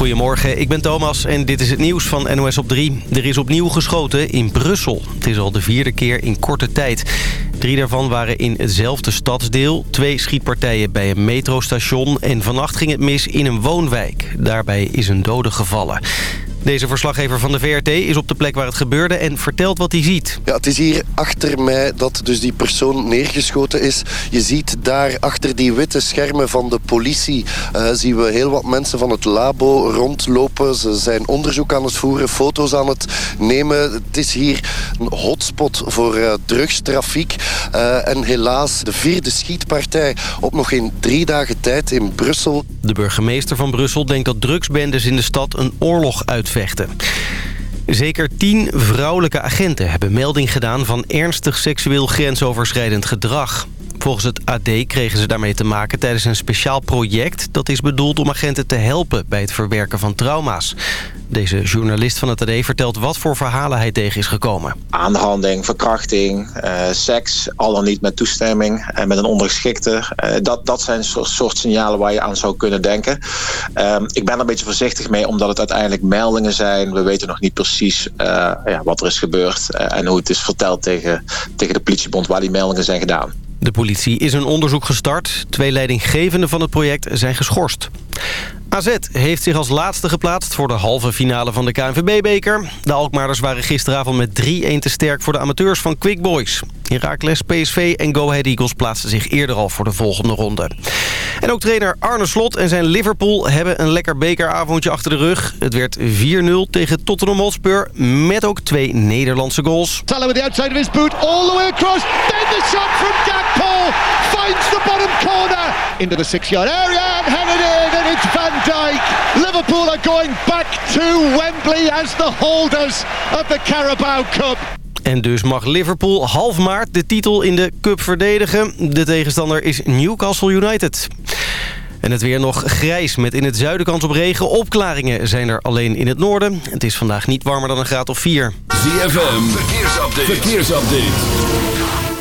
Goedemorgen, ik ben Thomas en dit is het nieuws van NOS op 3. Er is opnieuw geschoten in Brussel. Het is al de vierde keer in korte tijd. Drie daarvan waren in hetzelfde stadsdeel. Twee schietpartijen bij een metrostation. En vannacht ging het mis in een woonwijk. Daarbij is een dode gevallen. Deze verslaggever van de VRT is op de plek waar het gebeurde en vertelt wat hij ziet. Ja, het is hier achter mij dat dus die persoon neergeschoten is. Je ziet daar achter die witte schermen van de politie... Uh, zien we heel wat mensen van het labo rondlopen. Ze zijn onderzoek aan het voeren, foto's aan het nemen. Het is hier een hotspot voor uh, drugstrafiek. Uh, en helaas de vierde schietpartij op nog geen drie dagen tijd in Brussel. De burgemeester van Brussel denkt dat drugsbendes in de stad een oorlog uit Zeker tien vrouwelijke agenten hebben melding gedaan van ernstig seksueel grensoverschrijdend gedrag. Volgens het AD kregen ze daarmee te maken tijdens een speciaal project... dat is bedoeld om agenten te helpen bij het verwerken van trauma's. Deze journalist van het AD vertelt wat voor verhalen hij tegen is gekomen. Aanhanding, verkrachting, uh, seks, al dan niet met toestemming... en met een ondergeschikte. Uh, dat, dat zijn soort, signalen waar je aan zou kunnen denken. Uh, ik ben er een beetje voorzichtig mee omdat het uiteindelijk meldingen zijn. We weten nog niet precies uh, ja, wat er is gebeurd... en hoe het is verteld tegen, tegen de politiebond waar die meldingen zijn gedaan. De politie is een onderzoek gestart. Twee leidinggevenden van het project zijn geschorst. AZ heeft zich als laatste geplaatst voor de halve finale van de KNVB-beker. De Alkmaarders waren gisteravond met 3-1 te sterk voor de amateurs van Quick Boys. Heracles, PSV en Go Ahead Eagles plaatsten zich eerder al voor de volgende ronde. En ook trainer Arne Slot en zijn Liverpool hebben een lekker bekeravondje achter de rug. Het werd 4-0 tegen Tottenham Hotspur met ook twee Nederlandse goals. Salah with the outside of his boot, all the way across. Then the shot from Gakpo finds the bottom corner into the six-yard area and headed Van Dijk. Liverpool are going back to Wembley as the holders of the Carabao Cup. En dus mag Liverpool half maart de titel in de Cup verdedigen. De tegenstander is Newcastle United. En het weer nog grijs met in het zuiden kans op regen. Opklaringen zijn er alleen in het noorden. Het is vandaag niet warmer dan een graad of 4. ZFM, verkeersupdate. verkeersupdate.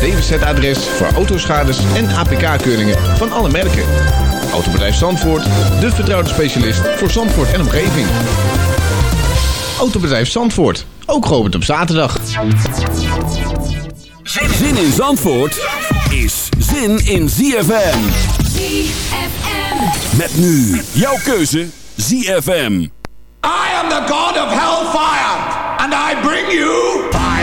DWZ-adres voor autoschades en APK-keuringen van alle merken. Autobedrijf Zandvoort, de vertrouwde specialist voor Zandvoort en omgeving. Autobedrijf Zandvoort, ook geopend op zaterdag. Zin in Zandvoort is zin in ZFM. ZFM. Met nu jouw keuze ZFM. I am the god of hellfire and I bring you fire.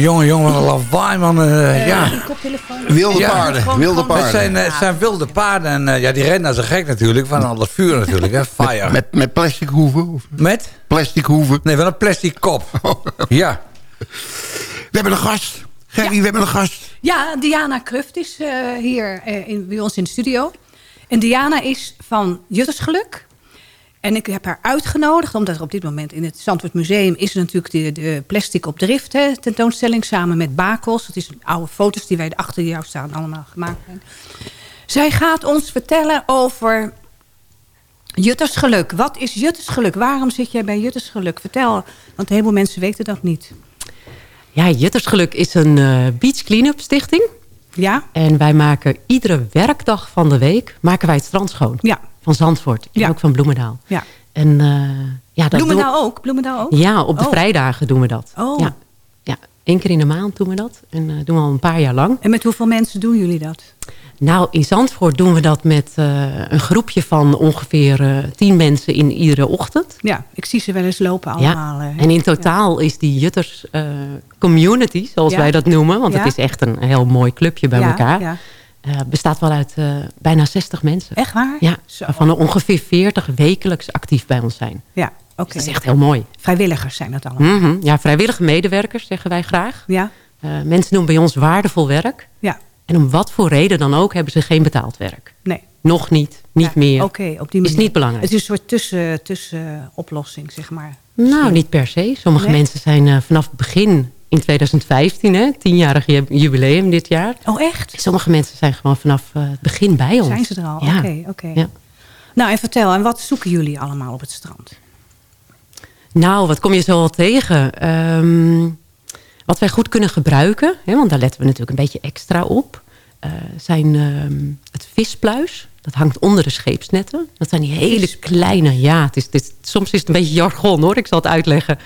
Jongen, jongen, jongen, wat een lawaai, man. eh, ja. Wilde Ja. paarden, wilde Het paarden. zijn, eh, het zijn wilde paarden en eh, ja, die rennen als een gek natuurlijk. Van al dat vuur natuurlijk, hè. Fire. Met, met plastic hoeven? Of Met? plastic hoeven? Nee, wel een plastic kop. Ja. We hebben een gast. Gerry, we hebben een gast. Ja, Diana Kruft is eh, hier eh, in, bij ons in de studio. En Diana is van Juttersgeluk. En ik heb haar uitgenodigd, omdat er op dit moment in het Zandvoort Museum... is natuurlijk de, de plastic op drift hè, tentoonstelling samen met Bakels. Dat is oude foto's die wij achter jou staan allemaal gemaakt hebben. Zij gaat ons vertellen over Juttersgeluk. Wat is Juttersgeluk? Waarom zit jij bij Juttersgeluk? Vertel, want heel veel mensen weten dat niet. Ja, Juttersgeluk is een eh, beach clean-up stichting. Ja. En wij maken iedere werkdag van de week maken wij het strand schoon. Ja. Van Zandvoort en Ja. ook van Bloemendaal. Ja. En, eh, ja, dat Bloemendaal doen- ook? Bloemendaal ook? Ja, op de Oh. vrijdagen doen we dat. Oh. Ja. ja, één keer in de maand doen we dat. En eh, doen we al een paar jaar lang. En met hoeveel mensen doen jullie dat? Nou, in Zandvoort doen we dat met eh, een groepje van ongeveer eh, tien mensen in iedere ochtend. Ja, ik zie ze wel eens lopen allemaal. Ja. En in totaal is die Jutters community, zoals Ja. wij dat noemen... want het is echt een heel mooi clubje bij Ja, elkaar... eh, bestaat wel uit eh, bijna 60 mensen. Echt waar? Ja, Zo. waarvan er ongeveer 40 wekelijks actief bij ons zijn. Ja, oké. Dat is echt heel mooi. Vrijwilligers zijn dat allemaal. Mhm. Ja, vrijwillige medewerkers zeggen wij graag. Ja. Eh, mensen doen bij ons waardevol werk. Ja. En om wat voor reden dan ook hebben ze geen betaald werk. Nee. Nog niet, niet meer. Oké, op die Is manier. niet belangrijk. Het is een soort tussen, tussen oplossing, zeg maar. Nou, niet per se. Sommige Nee? mensen zijn vanaf het begin in 2015, hè, tienjarig ju- jubileum dit jaar. Oh, echt? Sommige mensen zijn gewoon vanaf eh, het begin bij ons. Zijn ze er al? Ja. Oké. Ja. Nou, en vertel, en wat zoeken jullie allemaal op het strand? Nou, wat kom je zo al tegen? Ehm, wat wij goed kunnen gebruiken, hè, want daar letten we natuurlijk een beetje extra op, eh, zijn ehm, het vispluis. Dat hangt onder de scheepsnetten. Dat zijn die hele kleine, ja, het is, het is- soms is het een beetje jargon hoor, ik zal het uitleggen.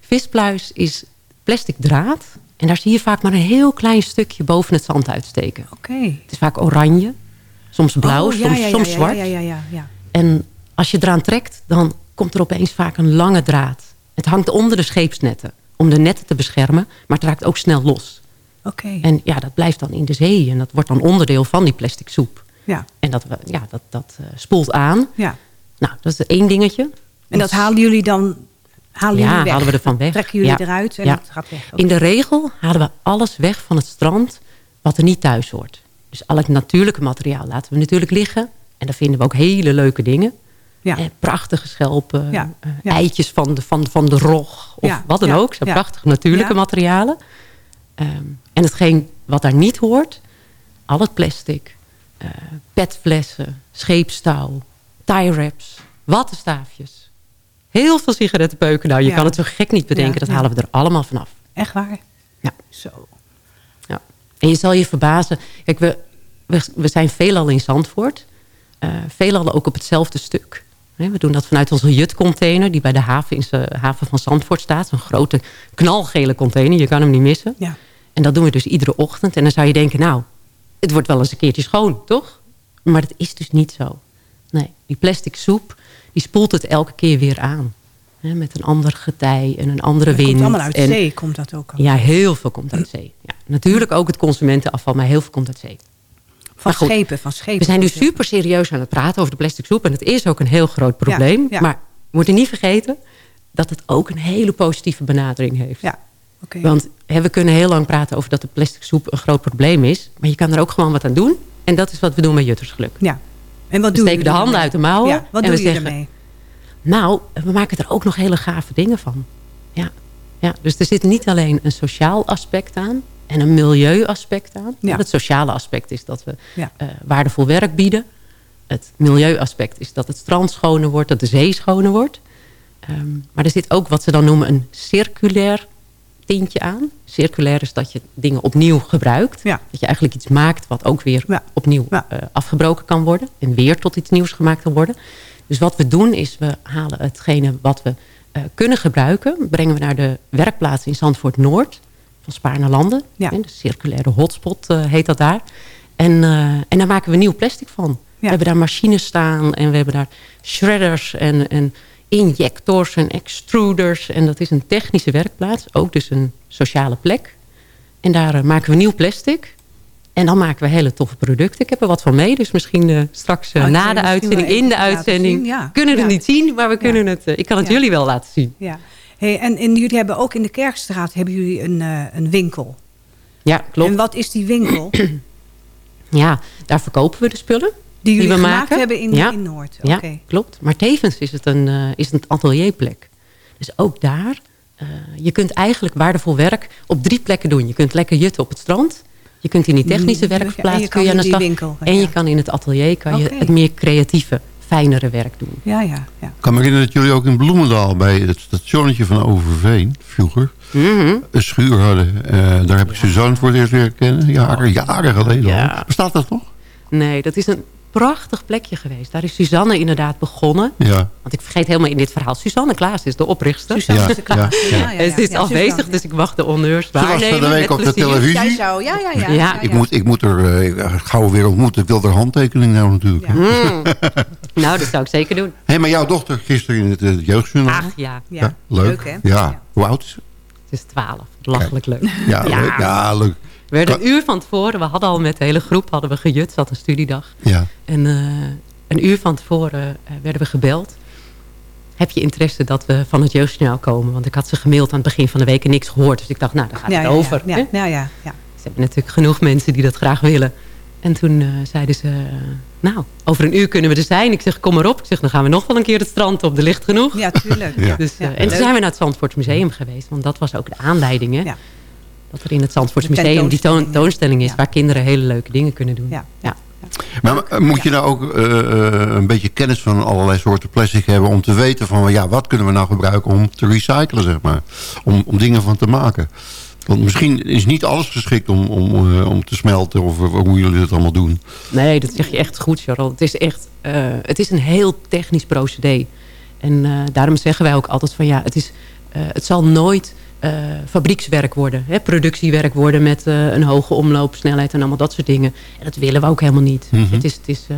Vispluis is plastic draad en daar zie je vaak maar een heel klein stukje boven het zand uitsteken. Oké. Het is vaak oranje, soms blauw, Oh, ja, soms, ja, ja, soms ja, zwart. Ja, ja, ja, ja. En als je eraan trekt, dan komt er opeens vaak een lange draad. Het hangt onder de scheepsnetten om de netten te beschermen, maar het raakt ook snel los. Oké. En ja, dat blijft dan in de zee en dat wordt dan onderdeel van die plastic soep. Ja. En dat, ja, dat, dat eh, spoelt aan. Ja. Nou, dat is één dingetje. En dat halen jullie dan halen ja, jullie weg? halen we ervan weg. Trekken jullie Ja. eruit en Ja. het gaat weg? In de regel halen we alles weg van het strand wat er niet thuis hoort. Dus al het natuurlijke materiaal laten we natuurlijk liggen. En daar vinden we ook hele leuke dingen. Ja. Eh, prachtige schelpen, Ja, eh, ja. eitjes van de, van, van de rog of Ja, wat dan ook. Zijn prachtige natuurlijke materialen. Ehm, en hetgeen wat daar niet hoort, al het plastic, eh, petflessen, scheepstouw, tie wraps, wattenstaafjes. Heel veel sigarettenpeuken. Nou, je Ja. kan het zo gek niet bedenken. Ja, dat ja. halen we er allemaal vanaf. Echt waar? Ja. Zo. Ja. En je zal je verbazen. Kijk, we, we, we zijn veelal in Zandvoort. eh veelal ook op hetzelfde stuk. We doen dat vanuit onze jutcontainer... die bij de haven, in de haven van Zandvoort staat. Een grote knalgele container. Je kan hem niet missen. Ja. En dat doen we dus iedere ochtend. En dan zou je denken, nou, het wordt wel eens een keertje schoon, toch? Maar dat is dus niet zo. Nee, die plastic soep, die spoelt het elke keer weer aan. Hè, met een ander getij en een andere wind. komt allemaal uit en, zee, komt dat ook al. Ja, heel veel komt uit zee. Ja, natuurlijk ook het consumentenafval, maar heel veel komt uit zee. Van goed, schepen, van schepen. We zijn nu super serieus aan het praten over de plastic soep. En het is ook een heel groot probleem. ja. Maar we moeten niet vergeten dat het ook een hele positieve benadering heeft. Ja, oké. Want hè, we kunnen heel lang praten over dat de plastic soep een groot probleem is. Maar je kan er ook gewoon wat aan doen. En dat is wat we doen met Juttersgeluk. Ja. En wat we steken de handen uit de mouwen. Ja, wat en doe we je zeggen, ermee? Nou, we maken er ook nog hele gave dingen van. Ja. Ja, dus er zit niet alleen een sociaal aspect aan en een milieuaspect aan. Ja. Het sociale aspect is dat we Ja. eh, waardevol werk bieden. Het milieuaspect is dat het strand schoner wordt, dat de zee schoner wordt. Ehm, maar er zit ook wat ze dan noemen een circulair tintje aan. Circulair is dat je dingen opnieuw gebruikt. Ja. Dat je eigenlijk iets maakt wat ook weer Ja. opnieuw Ja. eh, afgebroken kan worden. En weer tot iets nieuws gemaakt kan worden. Dus wat we doen is, we halen hetgene wat we eh, kunnen gebruiken... brengen we naar de werkplaats in Zandvoort Noord van Spaarne Landen. Ja. De circulaire hotspot eh, heet dat daar. En, en daar maken we nieuw plastic van. We hebben daar machines staan en we hebben daar shredders. En, en injectors en extruders. En dat is een technische werkplaats. Ook dus een sociale plek. En daar eh, maken we nieuw plastic. En dan maken we hele toffe producten. Ik heb er wat van mee. Dus misschien eh, straks eh, Oh, na de uitzending, in de uitzending. ja. Kunnen het Ja. niet zien, maar we kunnen het, ik kan het jullie wel laten zien. Ja. Hey, en, en jullie hebben ook in de Kerkstraat hebben jullie een, een winkel. Ja, klopt. En wat is die winkel? Ja, daar verkopen we de spullen. Die jullie we gemaakt maken. hebben in, ja. in Noord. Ja, Oké. klopt. Maar tevens is het een, eh, is het een atelierplek. Dus ook daar, eh, je kunt eigenlijk waardevol werk op drie plekken doen. Je kunt lekker jutten op het strand. Je kunt in die technische Mm, en je werkplaats kun je aan de slag. winkel, en ja. je kan in het atelier kan je het meer creatieve, fijnere werk doen. Ja, ja, ja. Ik kan me herinneren dat jullie ook in Bloemendaal... bij het stationnetje van Overveen, vroeger... Mhm. een schuur hadden. Eh, daar heb ik Suzanne voor het eerst leren kennen. Jaren, jaren geleden al. Bestaat dat nog? Nee, dat is een prachtig plekje geweest. Daar is Suzanne inderdaad begonnen. Ja. Want ik vergeet helemaal in dit verhaal. Suzanne Klaas is de oprichter. Suzanne Ja, Klaas. ja, ja. Ja, ja, En ja. ze is Ja, afwezig, Suzanne, dus ik mag de honneurs Ze was van de week op de televisie. Jij zou, ja, ja, ja. Ja, Ik, moet, ik moet er eh, ik ga haar weer ontmoeten. Ik wil haar handtekening nou natuurlijk. Ja. Mm. nou, dat zou ik zeker doen. Hé, maar jouw dochter gisteren in het eh, jeugdjournaal. Ach ja, Ja. leuk. Leuk, hè? Ja. Ja. Hoe oud is ze? het is twaalf. Belachelijk leuk. Ja, Ja. leuk. Ja, leuk. We werden een uur van tevoren, we hadden al met de hele groep hadden we gejut, zat een studiedag. Ja. En eh, een uur van tevoren eh, werden we gebeld. Heb je interesse dat we van het jeugdjournaal komen? Want ik had ze gemaild aan het begin van de week en niks gehoord. Dus ik dacht, nou, daar gaat Ja, het ja, ja. over. Ja, hè? ja, ja, ja. Ze hebben natuurlijk genoeg mensen die dat graag willen. En toen eh, zeiden ze, nou, over een uur kunnen we er zijn. Ik zeg, kom maar op. Ik zeg, dan gaan we nog wel een keer het strand op. Er ligt genoeg. Ja, tuurlijk. Ja. Dus, Ja, en toen zijn we naar het Zandvoorts Museum geweest. Want dat was ook de aanleiding, hè? Ja. Dat er in het Zandvoorts Museum die toon- toonstelling is... ja. waar kinderen hele leuke dingen kunnen doen. Ja. Ja. Maar eh, moet je nou ook eh, eh, een beetje kennis van allerlei soorten plastic hebben... om te weten van, ja, wat kunnen we nou gebruiken om te recyclen, zeg maar. Om, om dingen van te maken. Want misschien is niet alles geschikt om, om, om te smelten... of hoe jullie dat allemaal doen. Nee, dat zeg je echt goed, Charles. Het is echt eh, het is een heel technisch procedé. En eh, daarom zeggen wij ook altijd van ja, het, is, eh, het zal nooit eh, fabriekswerk worden. Hè? Productiewerk worden met eh, een hoge omloopsnelheid en allemaal dat soort dingen. En dat willen we ook helemaal niet. Mhm. Het is, het is eh,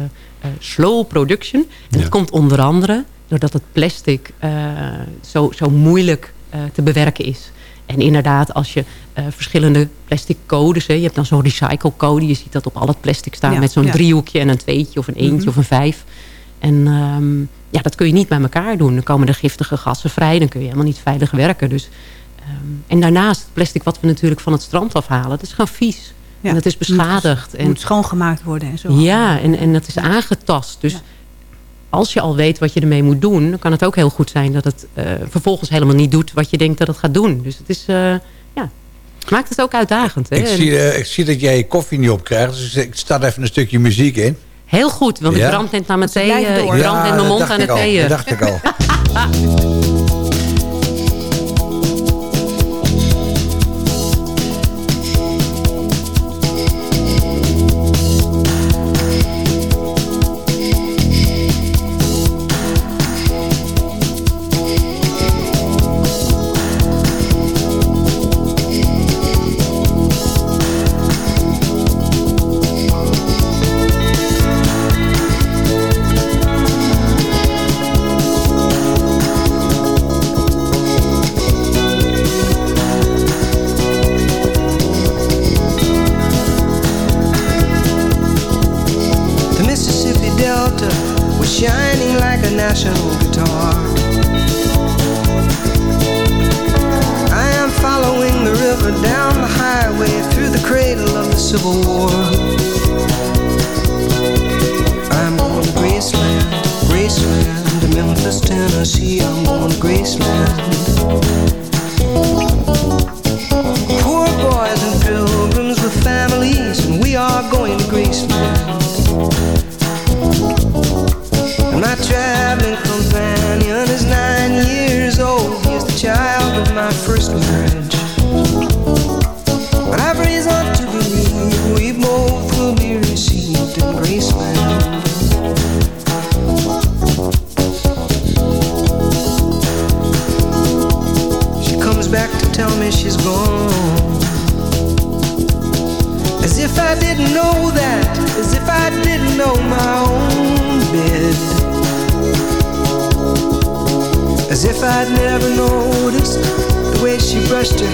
slow production. En Ja. dat komt onder andere doordat het plastic eh, zo, zo moeilijk eh, te bewerken is. En inderdaad, als je eh, verschillende plastic codes... Hè, je hebt dan zo'n recycle code, je ziet dat op al het plastic staan... Ja, met zo'n ja. driehoekje en een tweetje of een eentje Mhm. of een vijf. En ehm, ja, dat kun je niet bij elkaar doen. Dan komen er giftige gassen vrij, dan kun je helemaal niet veilig werken. Dus, ehm, en daarnaast, het plastic wat we natuurlijk van het strand afhalen... dat is gewoon vies. Ja. En dat is beschadigd. Het En moet schoongemaakt worden en zo. ja, en, en dat is aangetast. Dus Ja. als je al weet wat je ermee moet doen... dan kan het ook heel goed zijn dat het eh, vervolgens helemaal niet doet... wat je denkt dat het gaat doen. Dus het is, eh, ja, maakt het ook uitdagend. Hè? Ik zie, eh, ik zie dat jij je koffie niet opkrijgt. Dus ik start even een stukje muziek in. Heel goed, want Ja? ik brand net aan mijn thee. Ik brand net mijn mond aan het thee. Dat dacht ik al.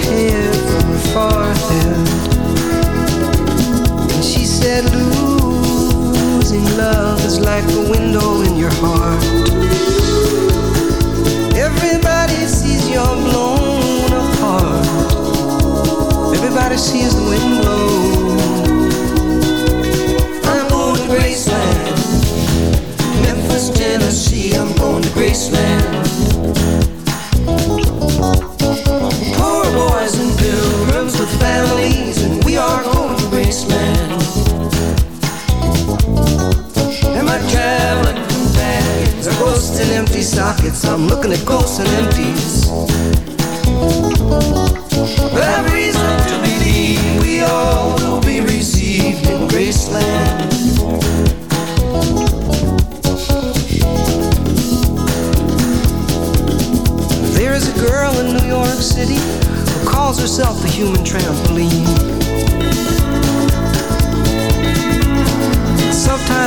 hair from her. And she said, losing love is like a window in your heart. Everybody sees you're blown apart. Everybody sees the wind blow. Empty sockets. I'm looking at ghosts and empties. I've reason to believe we all will be received in Graceland. There is a girl in New York City who calls herself the human trampoline.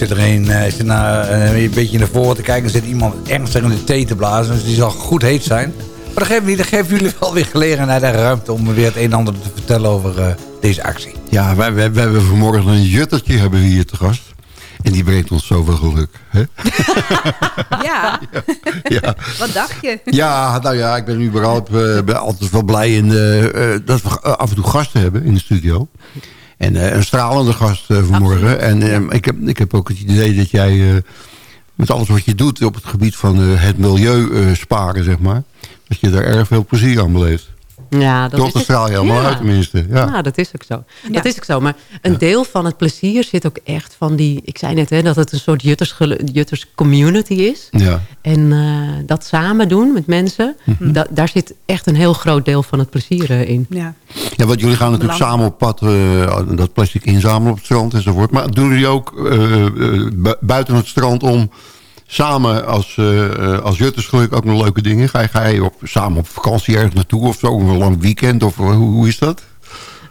zit er een, eh, zit naar, eh, een beetje naar voren te kijken. Er zit iemand ernstig in de thee te blazen. Dus die zal goed heet zijn. Maar dat geeft niet. Dat geeft jullie wel weer gelegenheid en ruimte om weer het een en ander te vertellen over eh, deze actie. Ja, wij, wij, wij hebben vanmorgen een juttertje hebben we hier te gast. En die brengt ons zoveel geluk. Hè? Ja. Ja. Wat dacht je? Ja, nou ja, ik ben überhaupt eh, ben altijd wel blij in, dat we af en toe gasten hebben in de studio. En eh, een stralende gast eh, vanmorgen. En eh, ik, heb, ik heb ook het idee dat jij met alles wat je doet op het gebied van het milieu sparen, zeg maar. Dat je daar erg veel plezier aan beleeft. Ja, dat Toch, is dat het. straal je allemaal Ja. uit tenminste. Ja. Ja, dat is ook zo. Dat is ook zo. Maar een deel van het plezier zit ook echt van die... Ik zei net hè, dat het een soort jutters, jutters community is. Ja. En eh, dat samen doen met mensen... Mhm. da- daar zit echt een heel groot deel van het plezier eh, in. Ja. Ja, want jullie gaan natuurlijk samen op pad eh, dat plastic inzamelen op het strand enzovoort. Maar doen jullie ook bu- buiten het strand om samen als, eh, eh, als Juttersgeluk ook nog leuke dingen? Ga je, ga je op, samen op vakantie ergens naartoe of zo? Of een lang weekend? Of eh, hoe, hoe is dat?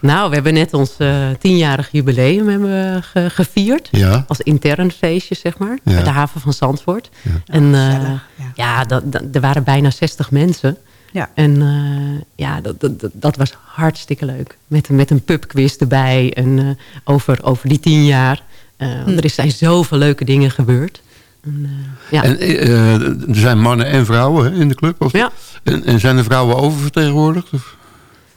Nou, we hebben net ons tienjarig jubileum hebben we ge- gevierd. Ja. Als intern feestje, zeg maar. Ja. Bij de haven van Zandvoort. En eh, ja, dat, dat- er waren bijna 60 mensen. Ja. En eh, ja, dat, dat, dat- was hartstikke leuk. Met, met een pubquiz erbij. En eh, over, over die tien jaar. Eh, Hm. Er is- zijn zoveel leuke dingen gebeurd. Eh, ja. En eh, er zijn mannen en vrouwen hè, in de club? Of, Ja. en, en zijn de vrouwen oververtegenwoordigd? Of?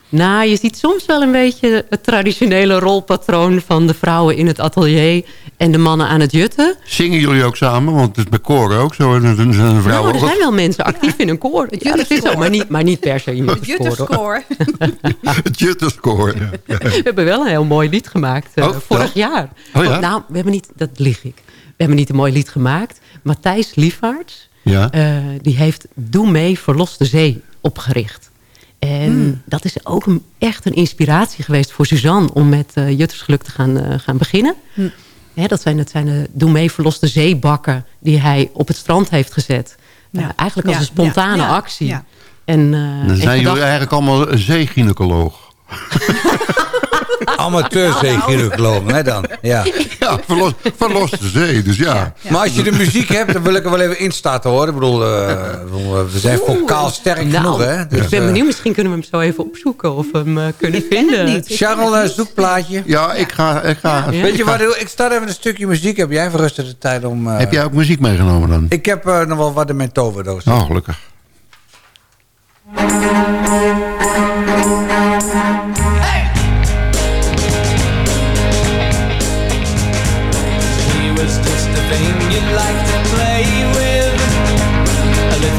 Nou, je ziet soms wel een beetje het traditionele rolpatroon van de vrouwen in het atelier en de mannen aan het jutten. Zingen jullie ook samen? Want het is bij koren ook zo. En er zijn vrouwen Nou, er ook- zijn wel mensen actief in een koor. Ja, dat is zo, maar niet, maar niet per se in het koor. het Jutterskoor. Ja. We hebben wel een heel mooi lied gemaakt eh, Oh, vorig ja? jaar. Oh, ja? nou, we hebben niet, dat lieg ik. We hebben niet een mooi lied gemaakt. Matthijs Liefaerts, Ja. eh, die heeft Doe mee, verlos de zee opgericht. En Hmm. dat is ook een, echt een inspiratie geweest voor Suzanne... om met eh Juttersgeluk te gaan, eh, gaan beginnen. Hm. Hè, dat zijn, dat zijn de Doe mee, verlos de zeebakken... die hij op het strand heeft gezet. Ja. Eigenlijk als Ja, een spontane ja, actie. ja. En, eh, Dan en zijn jullie eigenlijk allemaal een zeegynecoloog. Amateurzeegynaecoloog, hè dan? Ja. Ja, verlos, verloste zee, dus ja. Maar als je de muziek hebt, dan wil ik er wel even in starten hoor. Ik bedoel, eh, we zijn vocaal sterk Nou, genoeg, hè? Dus, ik ben eh, benieuwd, misschien kunnen we hem zo even opzoeken of we hem eh, kunnen vinden. Charles, uh, zoekplaatje. Ja, ik ga... Ik ga Ja. Weet je wat, ik start even een stukje muziek. Heb jij verrustig de tijd om... eh, Heb jij ook muziek meegenomen dan? Ik heb eh, nog wel wat in mijn toverdoos. Oh, gelukkig.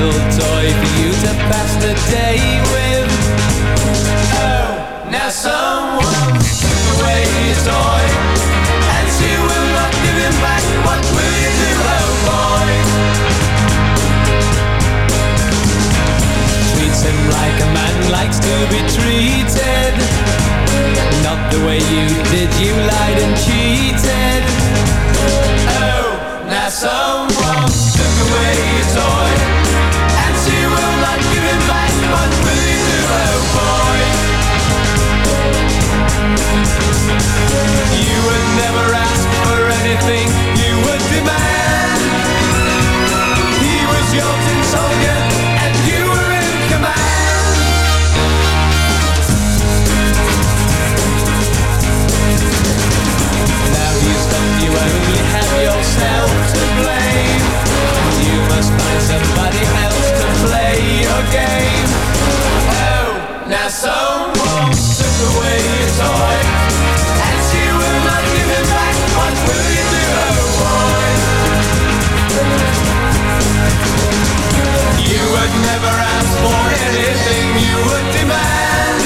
Little toy for you to pass the day with. Oh, now someone took away his toy. And she will not give him back. What will you do, oh boy? Treats him like a man likes to be treated. Not the way you did, you lied and cheated. Oh, now someone took away your toy, Oh, now someone took away your toy, and will not give it back. What will you do, oh? You would never ask for anything, you would demand.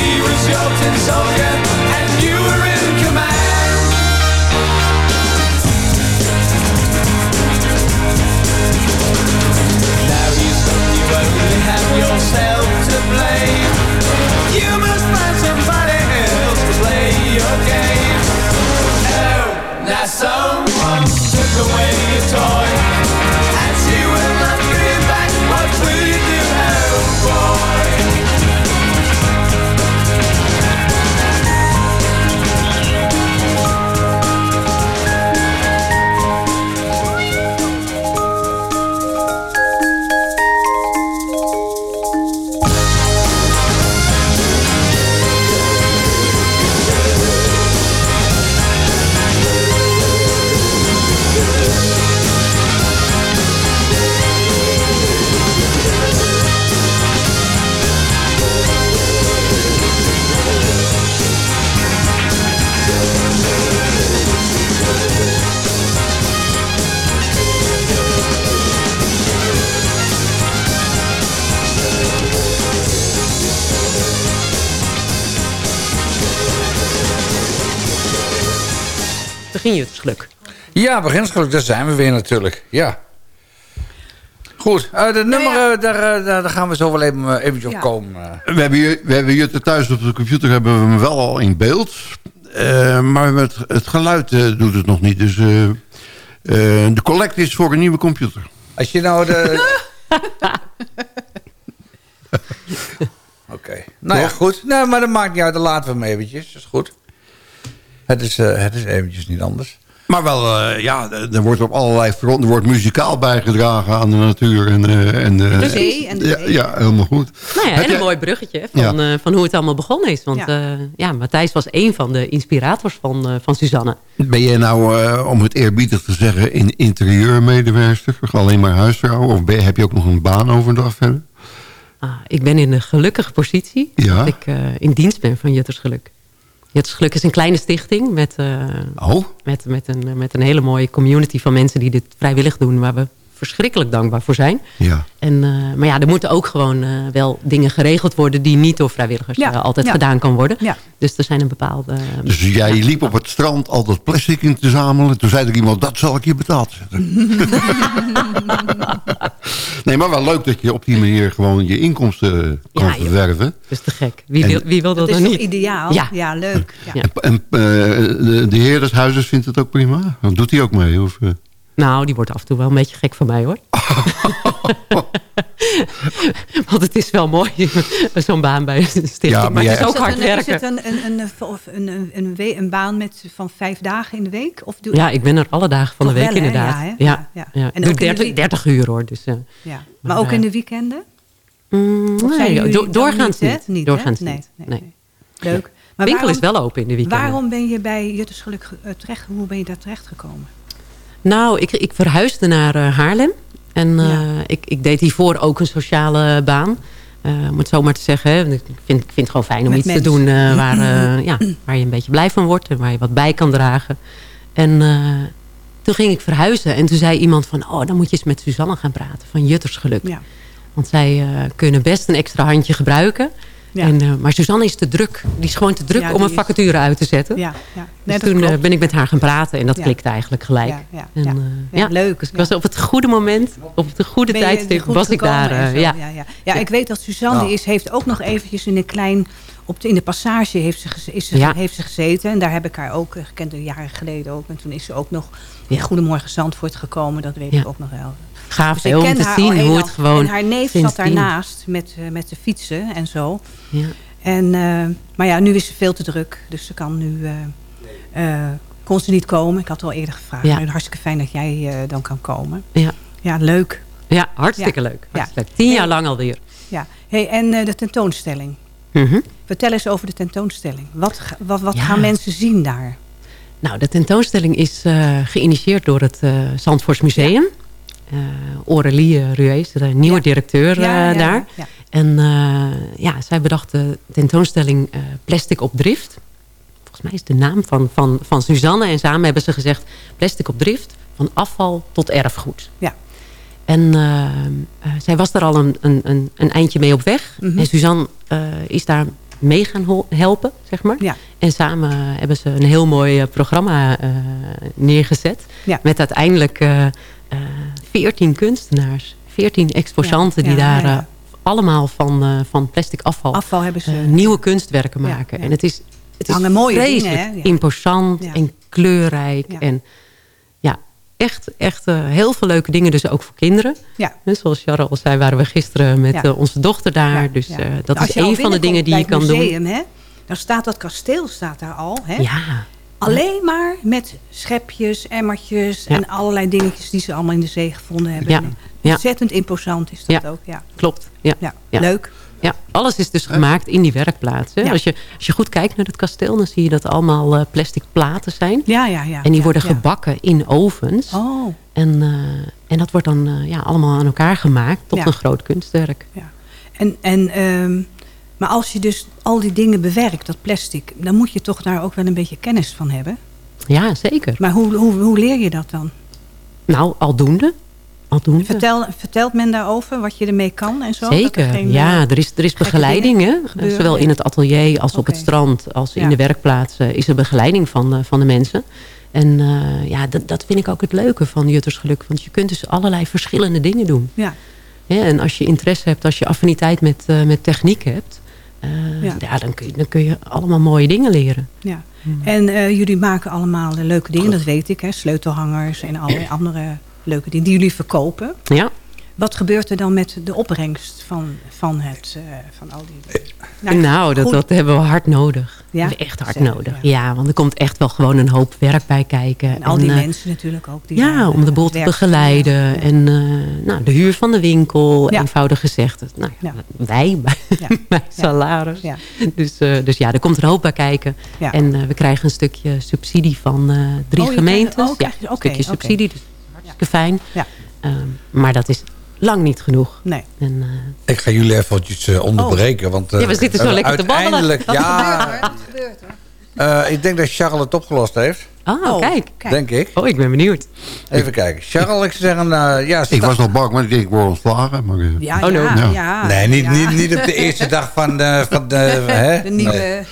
He was your tin soldier, play Begin je het geluk. Ja, beginsgeluk, daar zijn we weer natuurlijk. Ja. Goed, eh, de nummer, eh, daar, eh, daar, daar gaan we zo wel even, eventjes op komen. eh. We hebben, ju- we hebben Jutte thuis op de computer hebben we hem wel al in beeld. Eh, maar met het geluid eh, doet het nog niet. Dus eh, eh, de collect is voor een nieuwe computer. Als je nou de... Oké. Nou ja, goed. Nee, maar dat maakt niet uit. Dan laten we hem eventjes. Dat is goed. Het is, eh, het is eventjes niet anders. Maar wel, eh, ja, er wordt op allerlei fronten er wordt muzikaal bijgedragen aan de natuur. En, eh, en, eh, De zee en de ja, zee. ja, helemaal goed. Nou ja, en jij- een mooi bruggetje van, eh, van hoe het allemaal begonnen is. Want Ja. Matthijs was een van de inspirators van, eh, van Suzanne. Ben jij nou, eh, om het eerbiedig te zeggen, een interieurmedewerkster? Alleen maar huisvrouw? Of ben, heb je ook nog een baan overdag verder? Ah, ik ben in een gelukkige positie Ja. dat ik eh, in dienst ben van Jutters Geluk. Geluk is een kleine stichting met, eh, Oh, met, met, een, met een hele mooie community van mensen die dit vrijwillig doen. Waar we verschrikkelijk dankbaar voor zijn. ja. En, eh, maar ja, er moeten ook gewoon eh, wel dingen geregeld worden... die niet door vrijwilligers Ja, altijd ja. gedaan kan worden. Ja. Dus er zijn een bepaalde... Dus jij liep op het strand al dat plastic in te zamelen. Toen zei er iemand, dat zal ik je betaald zetten. nee, maar wel leuk dat je op die manier gewoon je inkomsten kan Ja, verwerven. Dat is te gek. Wie, En- wil, wie wil dat, Dat is dan toch niet? ideaal? Ja. Ja, leuk. Ja. Ja. En, en eh, de, de heer des huizes vindt het ook prima? Dan doet hij ook mee? Of, eh? Nou, die wordt af en toe wel een beetje gek van mij hoor. Want het is wel mooi, zo'n baan bij een stichting. Ja, maar maar, jij- het is ook Is het hard een, is werken. het een, een, een, of een, een, een, we- een baan met van vijf dagen in de week? Of doe, Ja, ik ben er alle dagen van de week wel, inderdaad. Ja, hè? Ja, Ja, ja, ja. En doe ook in de 30, week- 30 uur hoor. Dus, eh, ja. Maar Maar, ook in eh, de weekenden? mm, nee, do- doorgaans hè? niet. hè? Doorgaans nee, niet. Nee, Nee. nee. Leuk. Maar Winkel is waarom- wel open in de weekenden. Waarom ben je bij Juttersgeluk ge- eh, terecht? Hoe ben je daar terecht gekomen? Nou, ik, ik verhuisde naar eh, Haarlem. En eh, ik, ik deed hiervoor ook een sociale baan. Eh, om het zo maar te zeggen. Ik vind, ik vind het gewoon fijn om Met iets te doen waar, ja, waar je een beetje blij van wordt. En waar je wat bij kan dragen. En toen ging ik verhuizen. En toen zei iemand van... Oh, dan moet je eens met Suzanne gaan praten. Van Juttersgeluk. Ja. Want zij kunnen best een extra handje gebruiken. Ja. En, eh, maar Suzanne is te druk. Die is gewoon te druk Ja, om een is- vacature uit te zetten. Ja, ja. Dus Nee, toen eh, klopt. ben ik met haar gaan praten. En dat Ja. klikte eigenlijk gelijk. Ja, ja, En, eh, Ja, ja, leuk. Dus ik was op het goede moment, op het goede je tijdstip, goed was ik daar. eh, zo. ja. Ja, ja. ja, ik weet dat Suzanne is, heeft ook nog eventjes in een klein... Op de, in de passage heeft ze, is ze, Ja. heeft ze gezeten. En daar heb ik haar ook gekend, een jaren geleden ook. En toen is ze ook nog in Goedemorgen Zandvoort gekomen. Dat weet Ja. ik ook nog wel. Gaaf Dus om ken te haar zien hoe het gewoon En haar neef zat daarnaast met, eh, met de fietsen en zo. Ja. En, eh, maar ja, nu is ze veel te druk. Dus ze kan nu... eh, kon ze niet komen. Ik had al eerder gevraagd. Ja. Hartstikke fijn dat jij dan kan komen. Ja. Ja, leuk. Ja, hartstikke Ja. leuk. Ja. Hartstikke leuk. Tien jaar lang alweer. Ja. Hey, en de tentoonstelling. Mhm. Vertel eens over de tentoonstelling. Wat, wat, wat Ja. gaan mensen zien daar? Nou, de tentoonstelling is geïnitieerd door het eh Zandvoorts Museum. Eh Aurélie Ruees, de nieuwe directeur Ja, eh, ja, daar. En eh, ja, zij bedacht de tentoonstelling eh, Plastic op Drift. Volgens mij is de naam van, van, van Suzanne. En samen hebben ze gezegd Plastic op Drift. Van afval tot erfgoed. Ja. En eh, eh, zij was daar al een, een, een, een eindje mee op weg. Mhm. En Suzanne eh, is daar mee gaan helpen, zeg maar. Ja. En samen hebben ze een heel mooi eh, programma eh, neergezet. Met uiteindelijk eh, 14 kunstenaars. 14 exposanten Ja, die ja, daar ja, eh, allemaal van, eh, van plastic afval, Afval hebben ze... eh, nieuwe kunstwerken maken. En het is, het is mooie dingen, vreselijk? Ja. imposant en kleurrijk. Ja. En ja, echt, echt heel veel leuke dingen. Dus ook voor kinderen. Ja. En zoals Charles al zei, waren we gisteren met Ja. onze dochter daar. Ja, dus dat is een van de dingen die je kan binnenkomt doen. museum, Hè, dan staat dat kasteel staat daar al. Hè? Ja. Alleen maar met schepjes, emmertjes Ja. en allerlei dingetjes die ze allemaal in de zee gevonden hebben. Ja. En Ja. Ontzettend imposant is dat Ja. ook. Ja. Klopt. Ja. Ja. Ja. Leuk. Ja, alles is dus gemaakt in die werkplaats. Hè? Ja. Als, je, als je goed kijkt naar het kasteel, dan zie je dat allemaal eh, plastic platen zijn. Ja, ja, ja. En die ja, worden ja. gebakken in ovens. Oh, En, eh, en dat wordt dan eh, ja, allemaal aan elkaar gemaakt tot Ja. een groot kunstwerk. en, en, ehm, maar als je dus al die dingen bewerkt, dat plastic... dan moet je toch daar ook wel een beetje kennis van hebben. Ja, zeker. Maar hoe, hoe, hoe leer je dat dan? Nou, aldoende. aldoende. Vertel, vertelt men daarover wat je ermee kan en zo? Er Zeker, geen, ja. eh, Er is, er is begeleiding, hè? zowel in het atelier als op het strand... als in Ja. de werkplaats eh, is er begeleiding van, eh, van de mensen. En ja, dat, dat vind ik ook het leuke van Juttersgeluk. Want je kunt dus allerlei verschillende dingen doen. Ja. Ja, en als je interesse hebt, als je affiniteit met, met techniek hebt... eh, Ja. ja. dan, kun je, dan kun je allemaal mooie dingen leren. Ja. Hmm. En eh, jullie maken allemaal eh, leuke dingen, dat weet ik. Hè? Sleutelhangers en allerlei andere leuke dingen die jullie verkopen. Ja. Wat gebeurt er dan met de opbrengst van, van, het, eh, van al die... Nou, dat, goed. dat hebben we hard nodig. Ja? Dat echt hard Zeker, nodig. Ja. want er komt echt wel gewoon een hoop werk bij kijken. En al die eh, mensen natuurlijk ook. Die ja, om de eh, boel te begeleiden. En eh, nou, de huur van de winkel, Ja. eenvoudig gezegd. Nou, ja, Wij, bij, salaris. Ja. Dus, eh, dus ja, er komt een hoop bij kijken. Ja. En eh, we krijgen een stukje subsidie van eh, drie Oh, gemeentes. krijgt- oh, krijg je- een oké, stukje subsidie, dus hartstikke fijn. Ja. Ehm, maar dat is lang niet genoeg. Nee. En, eh, Ik ga jullie eventjes eh, onderbreken. Want, eh, Ja, we zitten zo hebben lekker te babbelen. uiteindelijk- Wat Ja, eh, ik denk dat Charles het opgelost heeft. Ah, kijk. Denk ik. Oh, ik ben benieuwd. Even kijken. Charles, ik zou zeggen... eh, ja, Ik was nog bang, maar ik denk ik word ontslagen. Maar, eh, Ja, Oh, no. ja, ja. Nee, niet, ja. niet, niet op de eerste dag van de... Van de, hè? De nieuwe... Nee.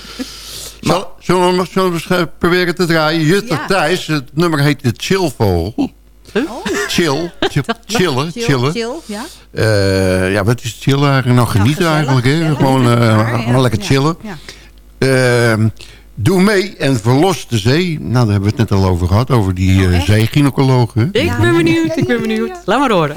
Zal- Zullen we, zullen we eh, proberen te draaien? Jutter Ja. Thijs, het nummer heet de Chillvogel. Chill, chill, chillen, Chill, chillen. chill, ja. Eh, ja, wat is chillen eigenlijk? Nou, genieten eigenlijk, hè? Gewoon, eh, Ja, ja, gewoon lekker chillen. ja. Ehm, Doe mee en verlos de zee. Nou, daar hebben we het net al over gehad, over die uh? Ik ben benieuwd, ik ben benieuwd. Laat maar horen.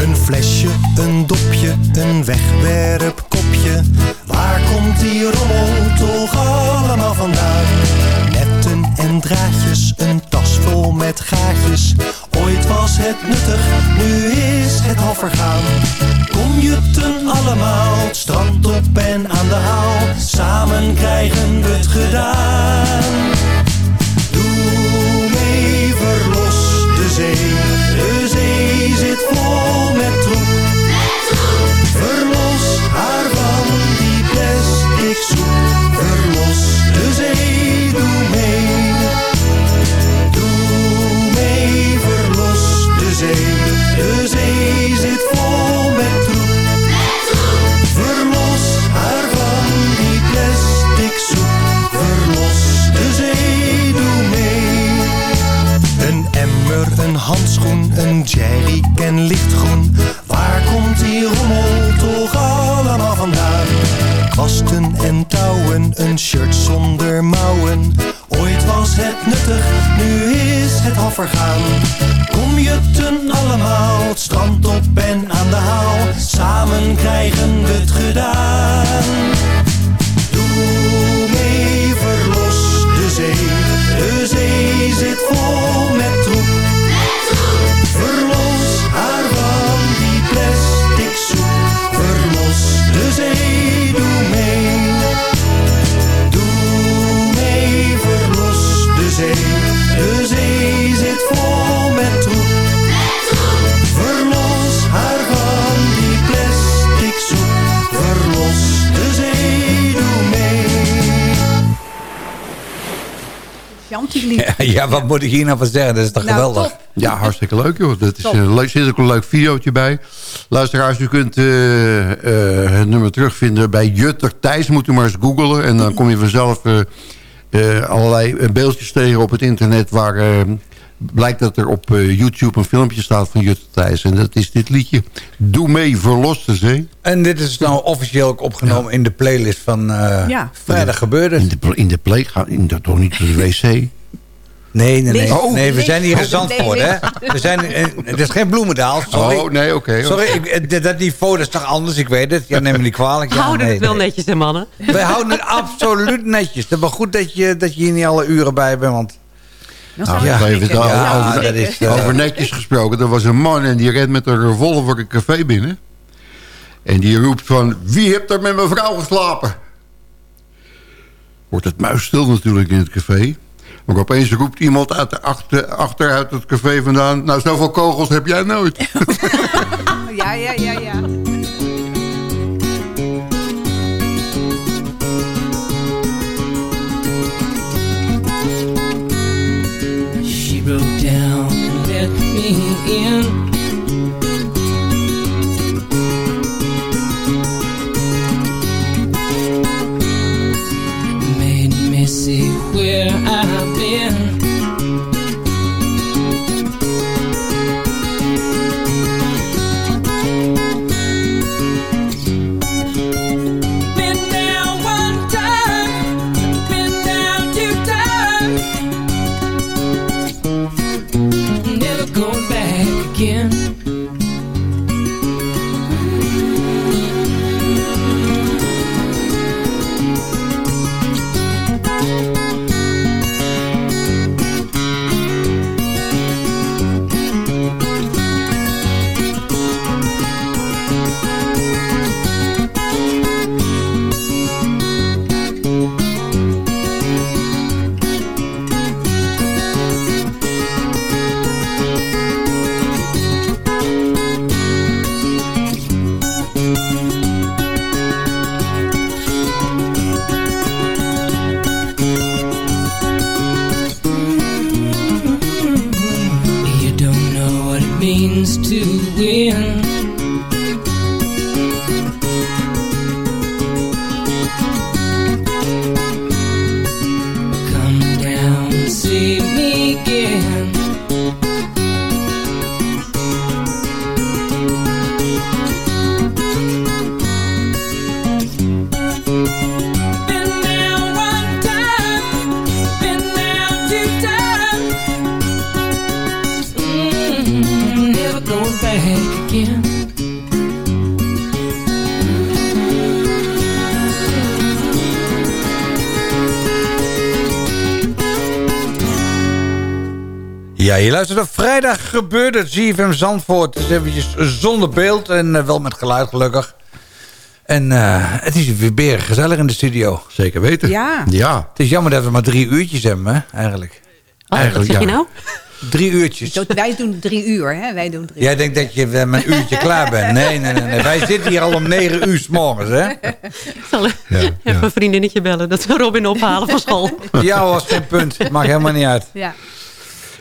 Een flesje, een dopje, een wegwerpkopje. Komt die rommel toch allemaal vandaan? Netten en draadjes, een tas vol met gaatjes. Ooit was het nuttig, nu is het al vergaan. Kom je ten allemaal, strand op en aan de haal. Samen krijgen we het gedaan. Doe mee, verlos de zee. Handschoen, een jerrycan lichtgroen. Waar komt die rommel toch allemaal vandaan? Kwasten en touwen, een shirt zonder mouwen. Ooit was het nuttig, nu is het al vergaan. Kom je ten allemaal, het strand op en aan de haal. Samen krijgen we het gedaan. Doe mee, verlos de zee. De zee zit vol met troep. Ja, wat moet ik hier nou van zeggen? Dat is toch Nou, geweldig? top. Ja, hartstikke leuk joh. Dat is, Top. eh, leuk, zit ook een leuk videootje bij. Luisteraars, u kunt eh, eh, het nummer terugvinden bij Jutter Thijs. Moet u maar eens googlen. En dan kom je vanzelf eh, eh, allerlei eh, beeldjes tegen op het internet... waar eh, blijkt dat er op eh, YouTube een filmpje staat van Jutter Thijs. En dat is dit liedje. Doe mee, verlos de zee. En dit is nou officieel ook opgenomen in de playlist van eh Ja. Vrijdag gebeurde In de, in de play, ga- in de, toch niet de wc. Nee, nee, nee. Oh. nee we zijn hier in Zandvoort, hè? We zijn, eh, het is geen bloemendaal, sorry. Oh, nee, oké. Sorry, ik, dat- niveau is toch anders, ik weet het. Ja, neem me niet kwalijk. Ja, Houden nee, het wel nee. netjes, hè mannen? Wij houden het absoluut netjes. Het is wel goed dat je, dat je hier niet alle uren bij bent, want... Nou, ja, ik even ja, over, is, eh, over netjes gesproken. Er was een man en die rent met een revolver een café binnen. En die roept van, wie heeft er met mijn vrouw geslapen? Wordt het muisstil natuurlijk in het café. Maar opeens roept iemand uit de achter, achteruit het café vandaan... nou, zoveel kogels heb jij nooit. Ja, ja, ja, ja. Ja, je luistert op vrijdag gebeurde het ZFM Zandvoort. Het is eventjes zonder beeld en eh, wel met geluid gelukkig. En eh, het is weer gezellig in de studio. Zeker weten. Ja. Ja. Het is jammer dat we maar drie uurtjes hebben, hè, eigenlijk. Oh, wat zeg je nou? Drie uurtjes. Zo, wij doen drie uur, hè? Wij doen drie Jij denkt dat je eh, met een uurtje klaar bent. Nee, nee, nee, nee. Wij zitten hier al om negen uur s morgens, hè? Ik zal even een vriendinnetje bellen dat we Robin ophalen van school. Ja, was geen punt. Maakt helemaal niet uit. Ja.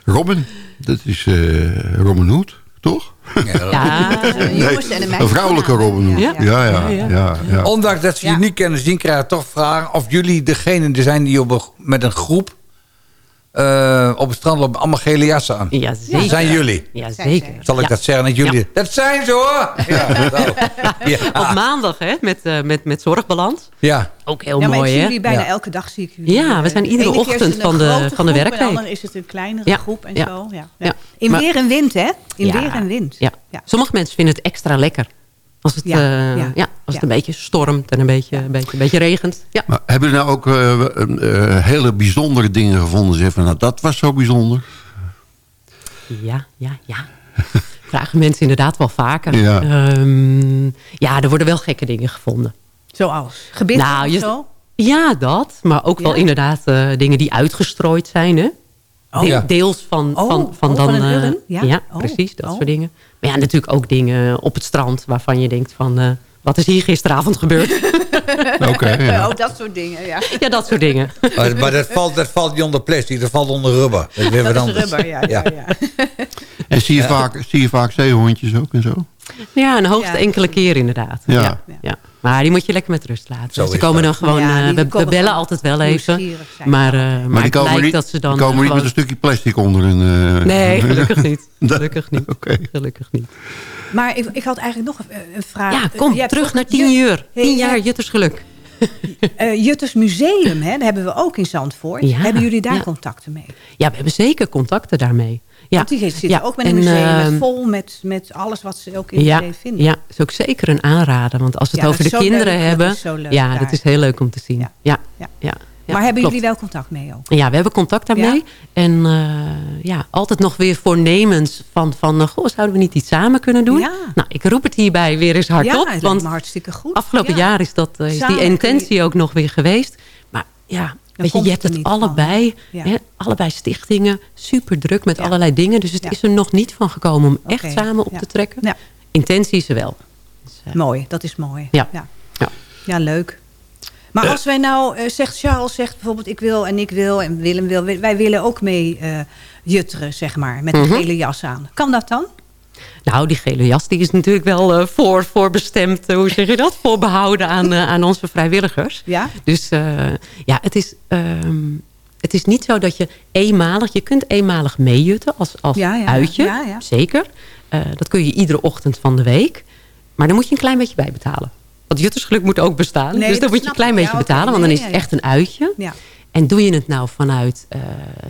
Robin, dat is eh Robin Hood, toch? Ja, een jongens- en een een vrouwelijke Robin Hood. Ja. Ja, ja, ja. Ondanks dat ze je niet kennen zien, krijg ik toch vragen of jullie degene zijn die op een, met een groep eh, op het strand lopen, allemaal gele jassen aan. Ja, zeker. Dat zijn jullie. Ja, zeker. Zal ik Ja. dat zeggen dat jullie... Ja. Dat zijn ze hoor! Ja. Op maandag, hè, met, eh, met, met zorgbalans. Ja. Ook heel mooi, ik zie hè? jullie bijna Ja. elke dag zie ik jullie. Ja, we zijn de iedere ochtend van de- van de werkweek. En andere is het een kleinere Ja, groep en ja, zo. Ja. ja. In Maar- weer en wind, hè? In Ja, weer en wind. Ja. Sommige mensen vinden het extra lekker. Als het, Ja, eh, ja, ja, als het ja. een beetje stormt en een beetje, een beetje, een beetje regent. Ja. Maar hebben jullie nou ook eh, eh, hele bijzondere dingen gevonden? Zeg van, nou, dat was zo bijzonder. Ja, ja, ja. Vragen mensen inderdaad wel vaker. Ja. Ehm, ja, er worden wel gekke dingen gevonden. Zoals? Gebit Nou, je- zo? Ja, dat. Maar ook wel inderdaad eh, dingen die uitgestrooid zijn. Hè? Oh. De- Ja. Deels van, Oh, van, van oh, dan... van eh? Ja? Oh, precies. Dat oh. soort dingen. Maar ja, natuurlijk ook dingen op het strand waarvan je denkt van... eh, wat is hier gisteravond gebeurd? Oké, ja. Oh, dat soort dingen, ja. ja, dat soort dingen. Maar, maar dat, valt, dat valt niet onder plastic, dat valt onder rubber. Dat is weer wat is rubber, ja. ja, ja. En zie je, vaak, zie je vaak zeehondjes ook en zo? Ja, een hoogst Ja. enkele keer inderdaad. Ja. Ja. Maar die moet je lekker met rust laten. Zo Dus die is komen dat. dan gewoon... Ja, eh, die we, komen bellen gewoon altijd wel even. Maar, eh, maar, Maar die komen, lijkt niet, dat ze dan... die komen niet met gewoon- een stukje plastic onder hun... eh, Nee, gelukkig niet. Gelukkig niet. Oké. Gelukkig niet. Maar ik, ik had eigenlijk nog een, vraag. Ja, kom, terug naar tien Jut- uur. Tien ja, jaar Juttersgeluk. eh, Jutters Museum, hè, dat hebben we ook in Zandvoort. Ja, hebben jullie daar ja. contacten mee? Ja, we hebben zeker contacten daarmee. Ja. Want die zitten ja, ook met een en, museum met ehm, vol met, met alles wat ze ook in het ja, museum vinden. ja, is ook zeker een aanrader. Want als we het Ja, over dat de kinderen leuk, dat hebben... leuk ja, daar. dat is heel leuk om te zien. Ja, ja, Ja. ja. maar hebben klopt. jullie wel contact mee ook? Ja, we hebben contact daarmee. En eh, ja, altijd nog weer voornemens van, van uh, goh, zouden we niet iets samen kunnen doen? Ja. Nou, ik roep het hierbij weer eens ja, hardop. het lijkt want hartstikke goed. afgelopen Ja. jaar is, dat, eh, is die intentie ook nog weer geweest. Maar ja, weet je, je het hebt het allebei. Ja. Hè, allebei stichtingen, super druk met Ja. allerlei dingen. Dus het Ja. is er nog niet van gekomen om echt samen op ja. te trekken. Ja. Intentie is er wel. Dus, eh, Mooi, dat is mooi. Ja. ja. Ja. Ja, leuk. Maar als wij nou, eh, zegt Charles, zegt bijvoorbeeld ik wil en ik wil en Willem wil. Wij willen ook mee eh, jutteren, zeg maar, met een Mhm. gele jas aan. Kan dat dan? Nou, die gele jas die is natuurlijk wel eh, voor, voorbestemd, eh, hoe zeg je dat? Voorbehouden aan, eh, aan onze vrijwilligers. Ja? Dus ja, het is, ehm, het is niet zo dat je eenmalig... Je kunt eenmalig meejutten als, als Ja, ja, uitje, ja, zeker. Dat kun je iedere ochtend van de week. Maar dan moet je een klein beetje bijbetalen. Want juttersgeluk moet ook bestaan. Nee, dus dan moet je een klein beetje betalen. Want dan is het echt een uitje. Ja. En doe je het nou vanuit eh,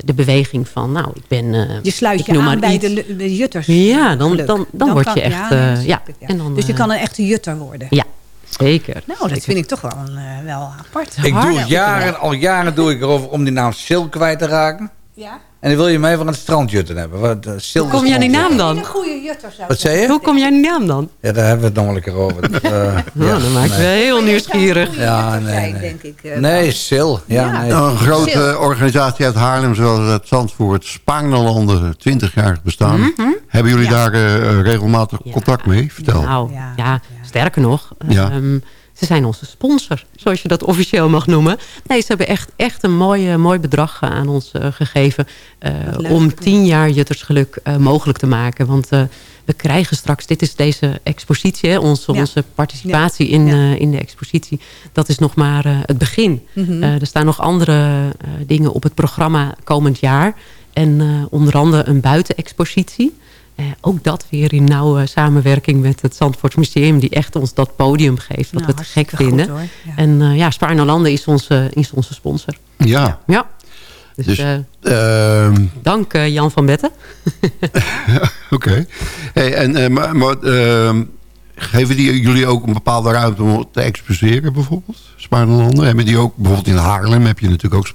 de beweging van... Nou, ik ben... eh, Je sluit ik je noem aan maar bij iets. de, jutters. Ja, dan, dan, dan, word kan- je echt... ja, eh, ja, snap ik, ja. En dan, dus je kan een echte jutter worden. Ja, zeker. Nou, dat Zeker. vind ik toch wel, een, eh, wel apart. Ik doe Hard. jaren, al jaren doe ik erover om die naam Sil kwijt te raken. Ja? En dan wil je mij van het strandjutten hebben. Wat, uh, Sil Hoe kom je aan die naam dan? Een goede jutter zou Wat zei je? Hoe kom jij aan die naam dan? Ja, daar hebben we het nog wel een keer over. Dat, eh, Nou, dan maak ik nee. wel heel nieuwsgierig. Ja, nee, zijn, nee. denk ik. eh, Nee, Sil. Ja, Ja. nee. Nou, een grote Sil. eh, organisatie uit Haarlem, zoals het Zandvoort, Spaanlanden, 20 jaar bestaan. Hebben jullie Ja. daar eh, regelmatig Ja. contact mee? Vertel. Nou, Ja, ja, sterker nog. Ja. Ze zijn onze sponsor, zoals je dat officieel mag noemen. Nee, ze hebben echt, echt een mooi, mooi bedrag eh, aan ons eh, gegeven... eh, leuk, om tien jaar Juttersgeluk eh, mogelijk te maken. Want eh, we krijgen straks, dit is deze expositie, hè, onze, Ja. onze participatie in, Ja. eh, in de expositie. Dat is nog maar eh, het begin. Mhm. Eh, er staan nog andere eh, dingen op het programma komend jaar. En eh, onder andere een buitenexpositie. Eh, ook dat weer in nauwe samenwerking met het Zandvoort Museum... die echt ons dat podium geeft, wat Nou, we te gek goed, vinden. Ja. En eh ja, Spaarne is onze, is onze sponsor. Ja, Ja. Dus, dus... eh, ehm, dank eh, Jan van Betten. Oké. Hey, en, eh, maar, maar, ehm, geven die jullie ook een bepaalde ruimte om te exposeren bijvoorbeeld? Spaarnelanden? Hebben die ook, bijvoorbeeld in Haarlem heb je natuurlijk ook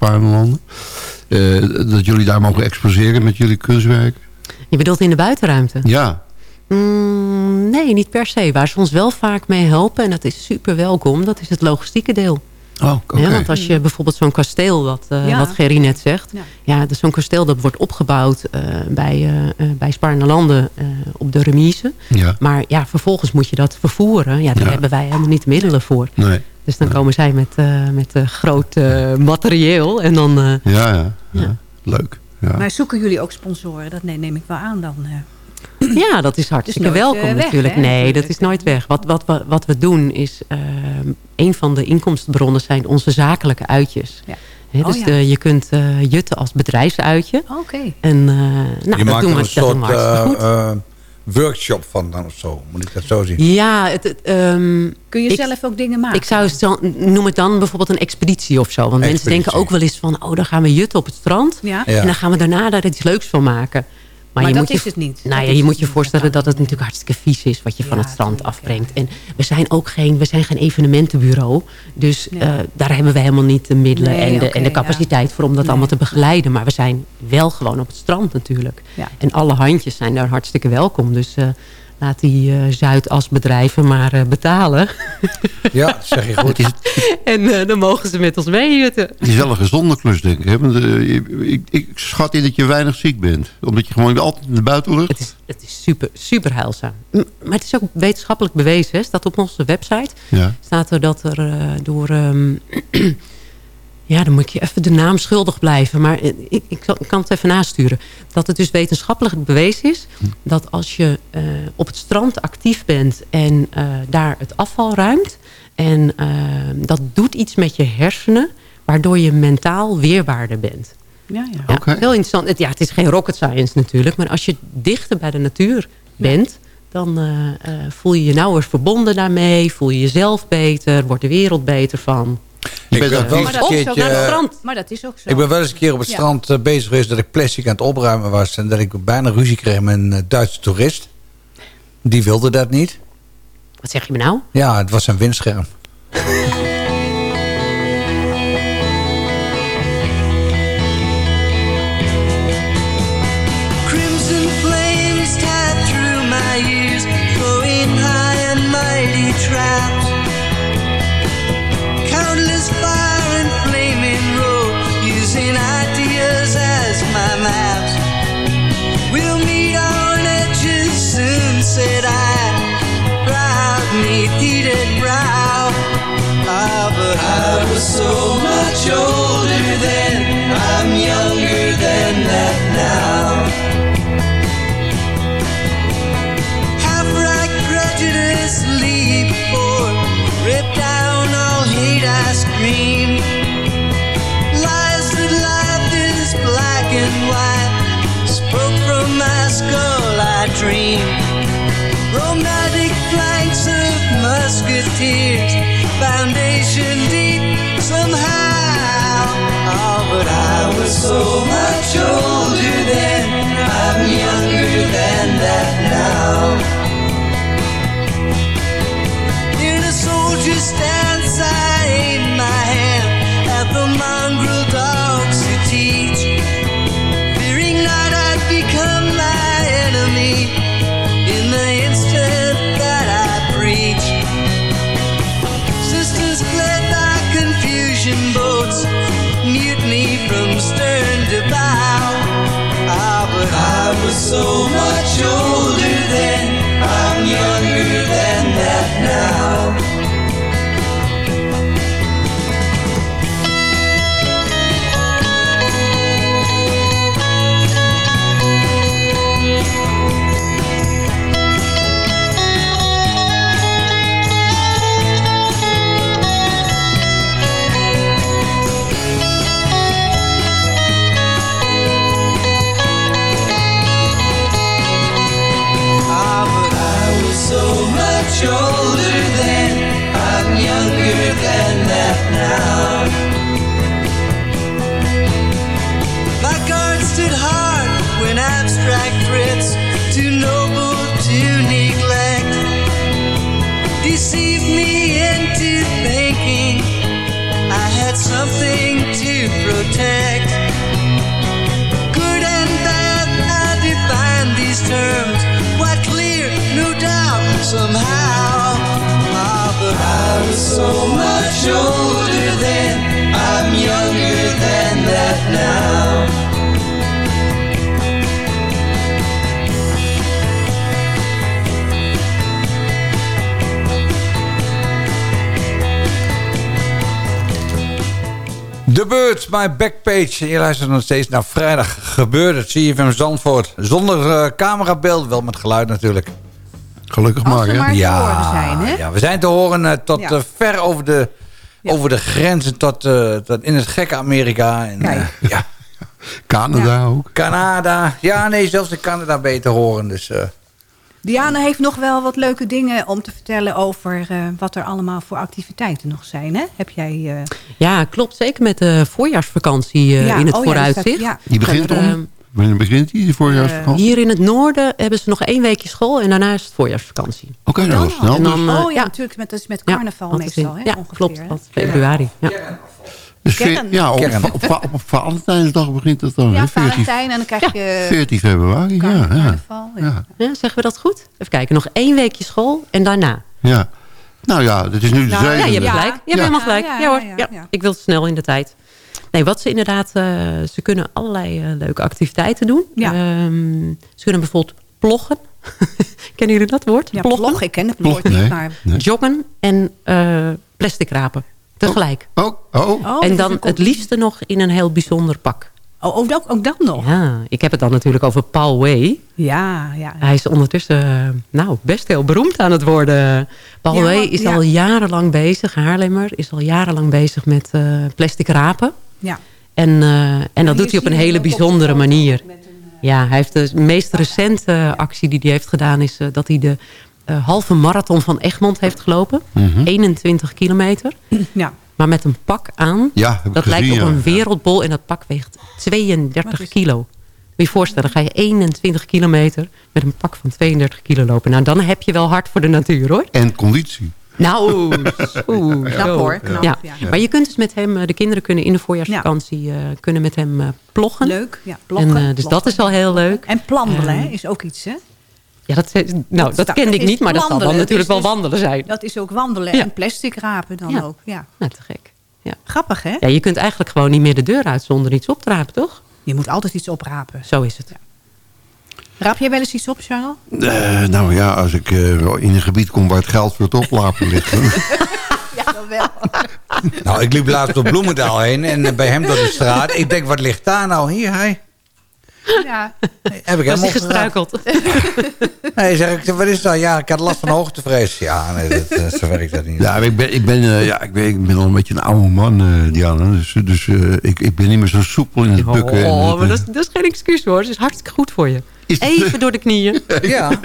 eh, dat jullie daar mogen exposeren met jullie kunstwerk? Je bedoelt in de buitenruimte? Ja. Mm, nee, niet per se. Waar ze ons wel vaak mee helpen, en dat is super welkom, dat is het logistieke deel. Oh, oké. Ja, want als je bijvoorbeeld zo'n kasteel, wat, eh, Ja. wat Gerry net zegt. Ja. Ja, dus zo'n kasteel dat wordt opgebouwd eh, bij, eh eh, bij Spaarne-Landen eh, op de remise. Ja. Maar ja, vervolgens moet je dat vervoeren. Ja, daar Ja. hebben wij helemaal niet de middelen voor. Nee. Dus dan komen zij met, eh, met eh, groot materieel. En dan, eh, Ja, ja. ja. Leuk. Ja. Maar zoeken jullie ook sponsoren? Dat nee, neem ik wel aan dan. eh. Ja, dat is hartstikke welkom eh, weg, natuurlijk. hè, nee, dat is nooit weg. Wat, wat, wat, wat we doen is... eh, een van de inkomstenbronnen zijn onze zakelijke uitjes. Ja. Hè, Oh, dus ja. de- je kunt eh, jutten als bedrijfsuitje. Oké. En eh, nou, je dat maakt doen we, een dat doen we soort hartstikke eh, goed. Workshop van dan of zo. Moet ik dat zo zien? ja, het, het, ehm, Kun je ik- zelf ook dingen maken? Ik zou het dan, noem het dan bijvoorbeeld een expeditie of zo. Want mensen denken ook wel eens van... oh, dan gaan we jutten op het strand. Ja. Ja. En dan gaan we daarna daar iets leuks van maken. Maar je dat moet je, is het niet. Nou ja, je moet je niet. voorstellen dat het natuurlijk hartstikke vies is... wat je van het strand afbrengt. En we zijn ook geen, we zijn geen evenementenbureau. Dus eh, daar hebben we helemaal niet de middelen Nee, en, de, oké, en de capaciteit voor... om dat Nee. allemaal te begeleiden. Maar we zijn wel gewoon op het strand natuurlijk. En alle handjes zijn daar hartstikke welkom. Dus eh, laat die eh Zuidasbedrijven maar eh, betalen. Ja, dat zeg je goed. En eh, dan mogen ze met ons meejutten. het is wel een gezonde klus, denk ik. Hè? Want, ik, ik schat in dat je weinig ziek bent. Omdat je gewoon altijd in de buitenlucht... Het is, het is super, super heilzaam. M- Maar het is ook wetenschappelijk bewezen. Hè? Staat op onze website. Ja. Staat er dat er eh, door... ehm, ja, dan moet ik je even de naam schuldig blijven. Maar ik, ik, zal- ik kan het even nasturen. Dat het dus wetenschappelijk bewezen is... dat als je eh, op het strand actief bent... en eh, daar het afval ruimt... en eh, dat doet iets met je hersenen... waardoor je mentaal weerbaarder bent. Ja, ja. Ja, Oké. Heel interessant. Het, ja, het is geen rocket science natuurlijk. Maar als je dichter bij de natuur bent... dan eh, eh, voel je je nauwer verbonden daarmee. Voel je jezelf beter. Wordt de wereld beter van. Ik ben wel eens een dat is ook keertje... naar het strand. Maar dat is ook zo. Ik ben wel eens een keer op het strand eh, bezig geweest... dat ik plastic aan het opruimen was... en dat ik bijna ruzie kreeg met een eh, Duitse toerist. Die wilde dat niet. Wat zeg je me nou? Ja, het was een windscherm. So into thinking I had something to protect. Good and bad, I define these terms. Quite clear, no doubt, somehow. Ah, but I was so much older. De Birds, My Backpage. Je luistert nog steeds naar vrijdag gebeurt het. Zie je van Zandvoort. Zonder eh, camerabeeld, wel met geluid natuurlijk. Gelukkig Als maar, we hè? maar te Ja, horen zijn, hè? ja, we zijn te horen eh, tot Ja. eh, ver over de, over de grenzen tot, eh, tot in het gekke Amerika. En, ja. Canada ook. Canada. Ja, nee, zelfs in Canada ben je te horen. Dus, eh, Diana heeft nog wel wat leuke dingen om te vertellen over eh, wat er allemaal voor activiteiten nog zijn. Hè? Heb jij... eh, Ja, klopt. Zeker met de voorjaarsvakantie eh, Ja, in het oh ja, die vooruitzicht. ja. Die begint om? Wanneer begint die, die voorjaarsvakantie? Hier in het noorden hebben ze nog één weekje school en daarna is het voorjaarsvakantie. Oké, nou, dat is snel. En dan, dus. oh ja, natuurlijk. Met, dat is met carnaval meestal. in- Hè? ja, ongeveer, klopt. hè? Dat is februari. Ja. Dus veer- ja, op, Kern. op, op, op Valentijnsdag begint het dan. Ja, hè? 14, Valentijn en dan krijg je 14 februari, ja. ja. Ja. ja, Ja, zeggen we dat goed? Even kijken. Nog één weekje school en daarna. ja. Nou ja, het is nu de Nou, Ja, je hebt gelijk. Je hebt helemaal gelijk. Ja, Ja, ja, hoor. ja, Ja, ja. Ik wil het snel in de tijd. Nee, wat ze inderdaad... eh, ze kunnen allerlei eh, leuke activiteiten doen. Ja. Ehm, ze kunnen bijvoorbeeld ploggen. Kennen jullie dat woord? Ja, ploggen? plog, ik ken het woord niet, maar... Nee. Joggen en eh, plastic rapen. Tegelijk. Oh, oh. Oh, en dan het liefste nog in een heel bijzonder pak. Oh, ook, dat, ook dat nog? Ja, ik heb het dan natuurlijk over Paul Way. Ja, ja. Hij is ondertussen nou, best heel beroemd aan het worden. Paul Ja, Way is ja. al jarenlang bezig, Haarlemmer, is al jarenlang bezig met eh, plastic rapen. ja. En, eh, en dat doet hij op een hele ook bijzondere manier. een, eh, Ja, hij heeft de meest recente actie die hij heeft gedaan... is dat hij de eh, halve marathon van Egmond heeft gelopen. Mhm. 21 kilometer. ja. Maar met een pak aan. Ja, heb ik dat gezien, lijkt op ja. een wereldbol en dat pak weegt 32 Wat is- kilo. Moet je je voorstellen, ga je 21 kilometer met een pak van 32 kilo lopen. Nou, dan heb je wel hard voor de natuur, hoor. En conditie. Nou, oeh, Knap, hoor, knap, ja. ja. Maar je kunt dus met hem, eh, de kinderen kunnen in de voorjaarsvakantie eh, kunnen met hem eh, ploggen. Leuk, ja. Bloggen, En, dus dat is al heel leuk. En plandelen hè, is ook iets, hè? Ja, dat, nou, dat, staat- kende ik niet, maar dat zal dan wandelen. natuurlijk wel dus- wandelen zijn. Dat is ook wandelen Ja. en plastic rapen dan Ja. ook. Ja. Nou, te gek. Ja. Grappig, hè? ja, je kunt eigenlijk gewoon niet meer de deur uit zonder iets op te rapen, toch? Je moet altijd iets oprapen. Zo is het. Raap jij wel eens iets op, Charles? Eh, nou ja, als ik eh, in een gebied kom waar het geld voor het oplapen ligt. Ja, dan wel. nou, ik liep laatst door Bloemendaal heen en eh, bij hem door de straat. Ik denk, wat ligt daar nou? Hier, hij. Ja. Heb ik Was opgeraakt. gestruikeld? Nee, zeg ik, wat is dat? Ja, ik had last van hoogtevrees. Ja, nee, dat, eh, zo werkt dat niet. Ja, ik ben, ik, ben, eh, ja ik, ben, ik ben al een beetje een oude man, eh, Diana. Dus, dus eh, ik, ik ben niet meer zo soepel in het bukken. en Oh, het, maar dat is, dat is geen excuus hoor. Het is hartstikke goed voor je. Is Even door de knieën. Ja.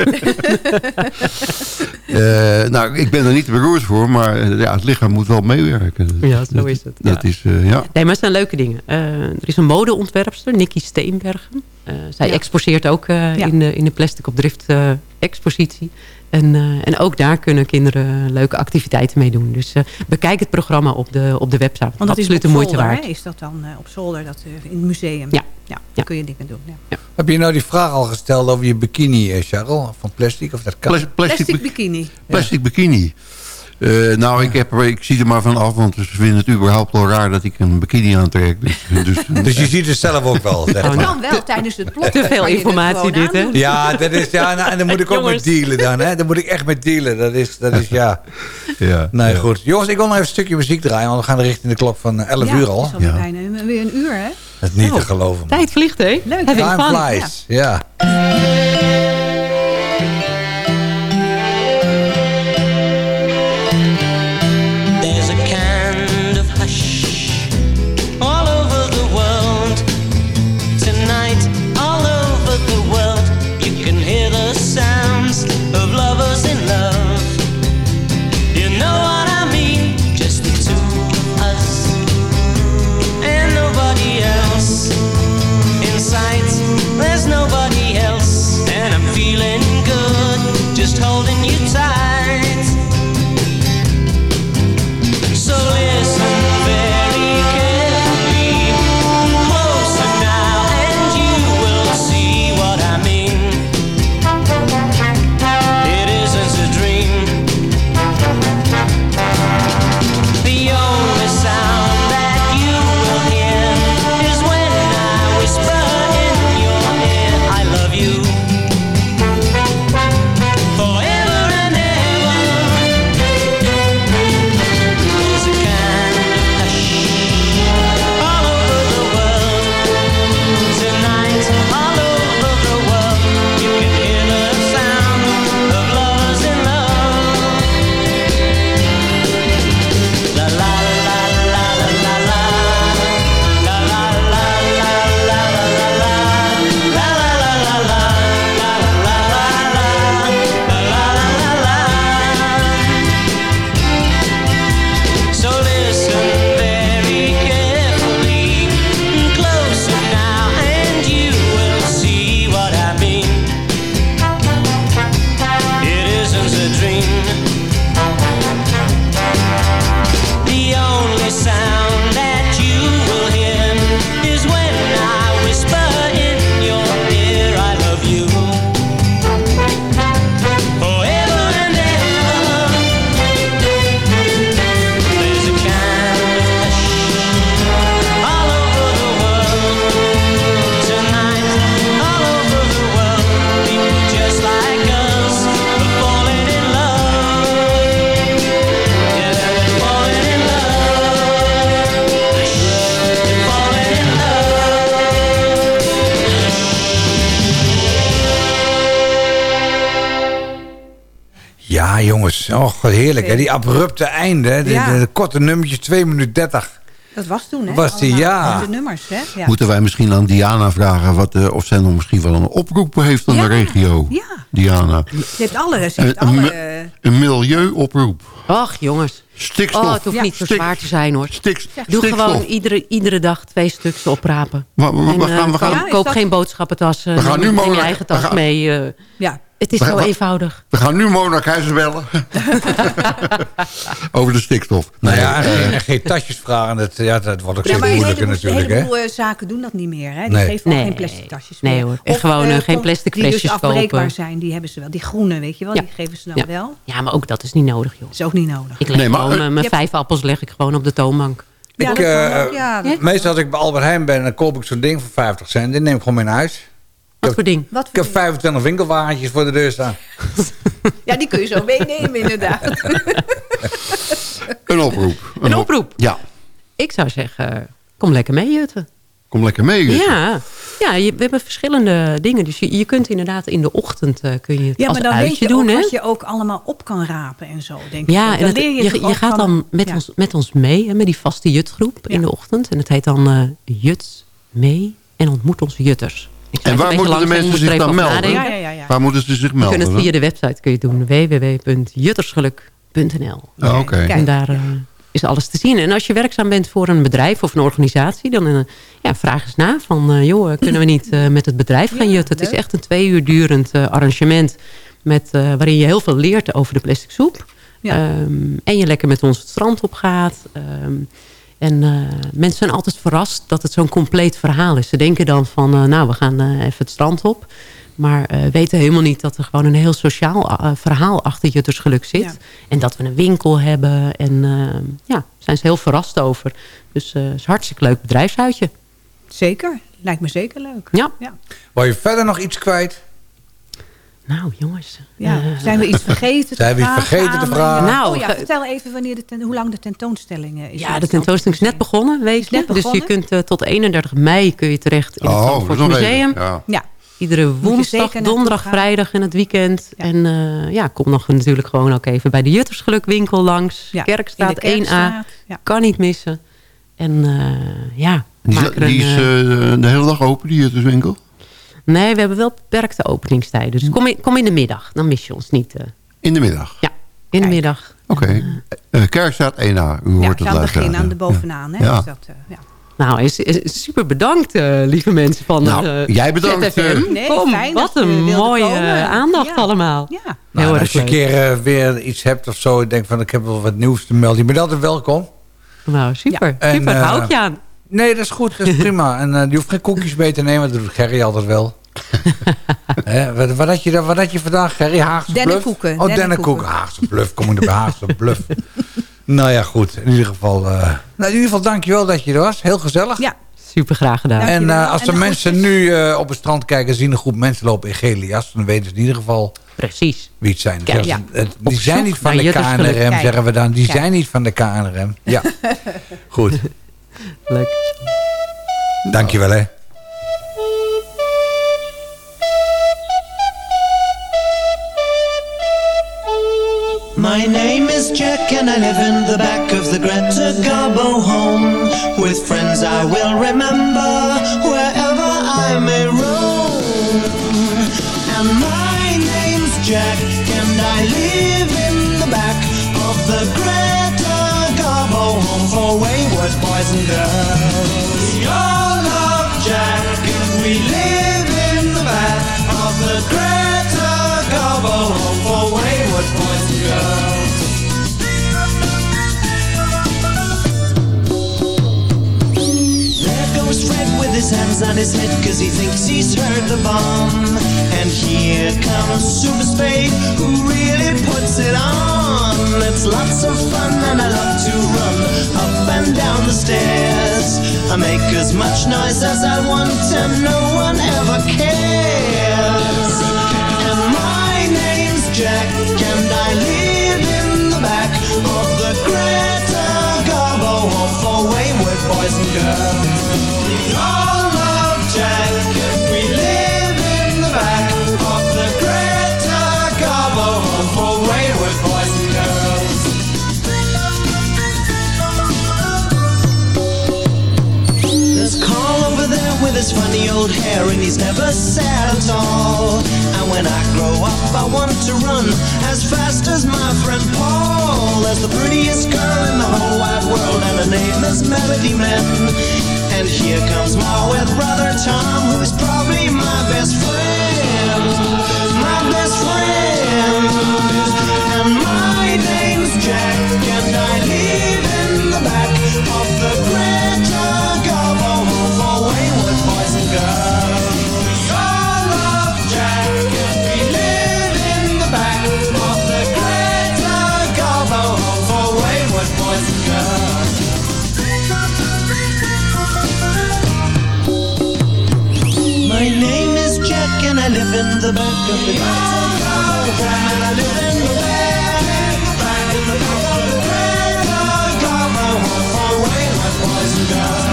eh, nou, ik ben er niet te beroerd voor, maar eh, ja, het lichaam moet wel meewerken. Ja, zo Dat- is het, Dat ja. is, eh, ja. Nee, maar het zijn leuke dingen. Eh, er is een modeontwerpster, Nikki Steenbergen. Eh, zij Ja. exposeert ook eh, Ja. in, de, in de Plastic op Drift eh, expositie. En, eh, en ook daar kunnen kinderen leuke activiteiten mee doen. Dus eh, bekijk het programma op de, op de website. Want dat is Absoluut op de moeite zolder, waard. hè? Is dat dan op zolder, dat, in het museum? Ja. Ja, dan kun je dingen doen. Ja. Heb je nou die vraag al gesteld over je bikini, eh, Charles? Van plastic? Of dat kan? Plas- plastic, Plastic bi- bikini. plastic bikini. Eh, nou, ik, heb, er- ik zie er maar van af, want ze vinden het überhaupt wel raar dat ik een bikini aantrek. Dus, dus, Dus je ziet het zelf ook wel, zeg Dat maar. kan wel tijdens het blok. Te veel informatie dit, hè? Ja, dat is, ja nou, en dan moet ik ook met dealen dan, hè. Dan moet ik echt met dealen. Dat is, dat is ja. ja, Nee, ja. goed. Jongens, ik wil nog even een stukje muziek draaien, want we gaan richting de klok van eh, 11 ja, uur al. Ja. bijna weer een uur, hè? Dat is niet Oh. te geloven. man. Tijd vliegt, hè? Leuk, Time fun. flies, ja. There's heerlijk. Hè? Die abrupte einde. De, Ja. de, de korte nummertjes, 2 minuten 30. Dat was toen, hè? Was die, ja. De nummers, hè? Ja. Moeten wij misschien aan Diana vragen wat, eh, of zij nog misschien wel een oproep heeft aan Ja, de regio? ja. Diana. Ze heeft alle... Ze heeft Een, alle mi- een milieuoproep. Ach, jongens. Stikstof. Oh, het hoeft Ja. niet zo Stik- zwaar te zijn, hoor. Stik- Doe stikstof. gewoon iedere, iedere dag twee stuks oprapen. We- we- we En, eh, gaan- we gaan- koop, koop dat- geen boodschappentassen. We gaan nu je eigen tas gaan- mee. eh. Ja. Het is We zo gaan- eenvoudig. We gaan nu Mona Keizer bellen. Over de stikstof. Nou Nee, ja, eh, en, en geen tasjes vragen. Dat, ja, dat wordt ook Ja, steeds moeilijker heleboel, een natuurlijk. Hè? heleboel eh, zaken doen dat niet meer. Hè? Die Nee. geven Nee. geen plastic tasjes Nee, meer. hoor. En Of, gewoon, eh, geen plastic Die dus flesjes afbreekbaar kopen. zijn, die hebben ze wel. Die groene, weet je wel, Ja. die geven ze dan Ja. wel. Ja, maar ook dat is niet nodig, joh. is ook niet nodig. Ik leg Nee, maar, gewoon, mijn vijf appels leg ik gewoon op de toonbank. Ik, dat dat- Meestal als ik bij Albert Heijn ben, dan koop ik zo'n ding voor 50 cent. Die neem ik gewoon mee naar huis. Wat voor ding? Wat Ik heb 25 winkelwagentjes voor de deur staan. Ja, die kun je zo meenemen inderdaad. een oproep. Een oproep? Ja, Ik zou zeggen, kom lekker mee, Jutte. kom lekker mee. Jutta. Ja, ja je, we hebben verschillende dingen. Dus je, je kunt inderdaad in de ochtend eh, kun je het Ja, als maar dan weet je doen. ook wat je ook allemaal op kan rapen en zo, denk ik. Ja, Dan en het- leer je, je, ook gaat dan met, ja. ons, met ons mee, hè, met die vaste jutgroep in de ochtend. En het heet dan eh Jut mee en ontmoet onze jutters. En waar moeten de mensen zich dan melden? Ja, ja, ja. Waar moeten ze zich Je kunt melden? het via de website kun je doen. www.juttersgeluk.nl Oké. En daar eh, is alles te zien. En als je werkzaam bent voor een bedrijf of een organisatie... dan eh, ja, vraag eens na van... eh, joh, kunnen we niet met het bedrijf gaan jutten? Het is echt een twee uur durend arrangement... Met, waarin je heel veel leert over de plastic soep. Ja. Ehm, en je lekker met ons het strand op gaat. Ehm, en eh, mensen zijn altijd verrast dat het zo'n compleet verhaal is. Ze denken dan van, eh, nou, we gaan eh, even het strand op. Maar eh, weten helemaal niet dat er gewoon een heel sociaal verhaal achter Juttersgeluk zit. Ja. En dat we een winkel hebben. En ja, zijn ze heel verrast over. Dus eh, het is een hartstikke leuk bedrijfsuitje. Zeker, lijkt me zeker leuk. Ja. Ja. Wou je verder nog iets kwijt? Nou, jongens. Ja, eh, zijn we iets vergeten te Zijn we iets vragen vergeten te aan- vragen? Nou, oh ja, vertel even wanneer de ten- hoe lang de tentoonstelling eh, is. Ja, de tentoonstelling is net begonnen, weet je. net Dus je kunt eh, tot 31 mei kun je terecht in het Oh, Zandvoort dat is nog Museum. Ja. Ja, Iedere woensdag, donderdag, vrijdag en het weekend. En eh, ja, kom nog natuurlijk gewoon ook even bij de Juttersgelukwinkel langs. Ja, Kerkstraat 1A. Kerkstraat, ja. Kan niet missen. En eh, ja, Die, een, die is eh, eh, de hele dag open, die Jutterswinkel? Nee, we hebben wel beperkte openingstijden. Dus kom in, kom in de middag, dan mis je ons niet. eh. In de middag? ja, in de middag. Oké. Eh, Kerkstraat 1A, u ja hoort het aan het begin, luisteraar. aan de bovenaan. Hè? Ja. Dus dat, eh, ja. Nou, is, is- super bedankt, eh, lieve mensen van Nou, eh, jij bedankt, ZFM. eh. Nee, Kom, fijn wat een mooie komen. eh, aandacht Ja. allemaal. Ja. Nou, Heel en erg als je een keer eh, weer iets hebt of zo, ik denk van ik heb wel wat nieuws te melden. Je bent altijd welkom. Nou, super. En, super, eh, hou ik je aan. Nee, dat is goed, dat is prima. En eh, je hoeft geen koekjes mee te nemen, dat doet Gerry altijd wel. Hè, wat, wat, had je, wat had je vandaag, Gerry? Haagse bluff? Dennenkoeken, Oh, dennenkoeken. Haagse bluff, kom ik bij Haagse bluff. nou ja, goed. In ieder geval, eh, nou, in ieder geval dankjewel dat je er was. Heel gezellig. Ja, Super graag gedaan. En eh, als En de de mensen nu eh, op het strand kijken... zien een groep mensen lopen in gele jas... dan weten ze in ieder geval Precies. wie het zijn. Kijk, Zeggen ze, ja. het- die zijn niet van de. KNRM, zeggen we dan. Die Kijk. zijn niet van de KNRM. Ja, goed. Leuk. Dankjewel, hè. My name is Jack and I live in the back of the Greta Garbo home With friends I will remember wherever I may roam And my name's Jack and I live in the back of the Greta Garbo home For wayward boys and girls hands on his head cause he thinks he's heard the bomb. And here comes Super Spade who really puts it on. It's lots of fun and I love to run up and down the stairs. I make as much noise as I want and no one ever cares. And my name's Jack and I live in the back of the Greta Garbo for wayward boys and girls. Funny old hair and he's never sad at all. And when I grow up, I want to run as fast as my friend Paul. There's the prettiest girl in the whole wide world, and her name is Melody Man. And here comes Ma with brother Tom, who's probably my best friend. My best friend. And my name's Jack, in the back of the I live in the back, back in the back of the Greta Garbo home for wayward boys and girls.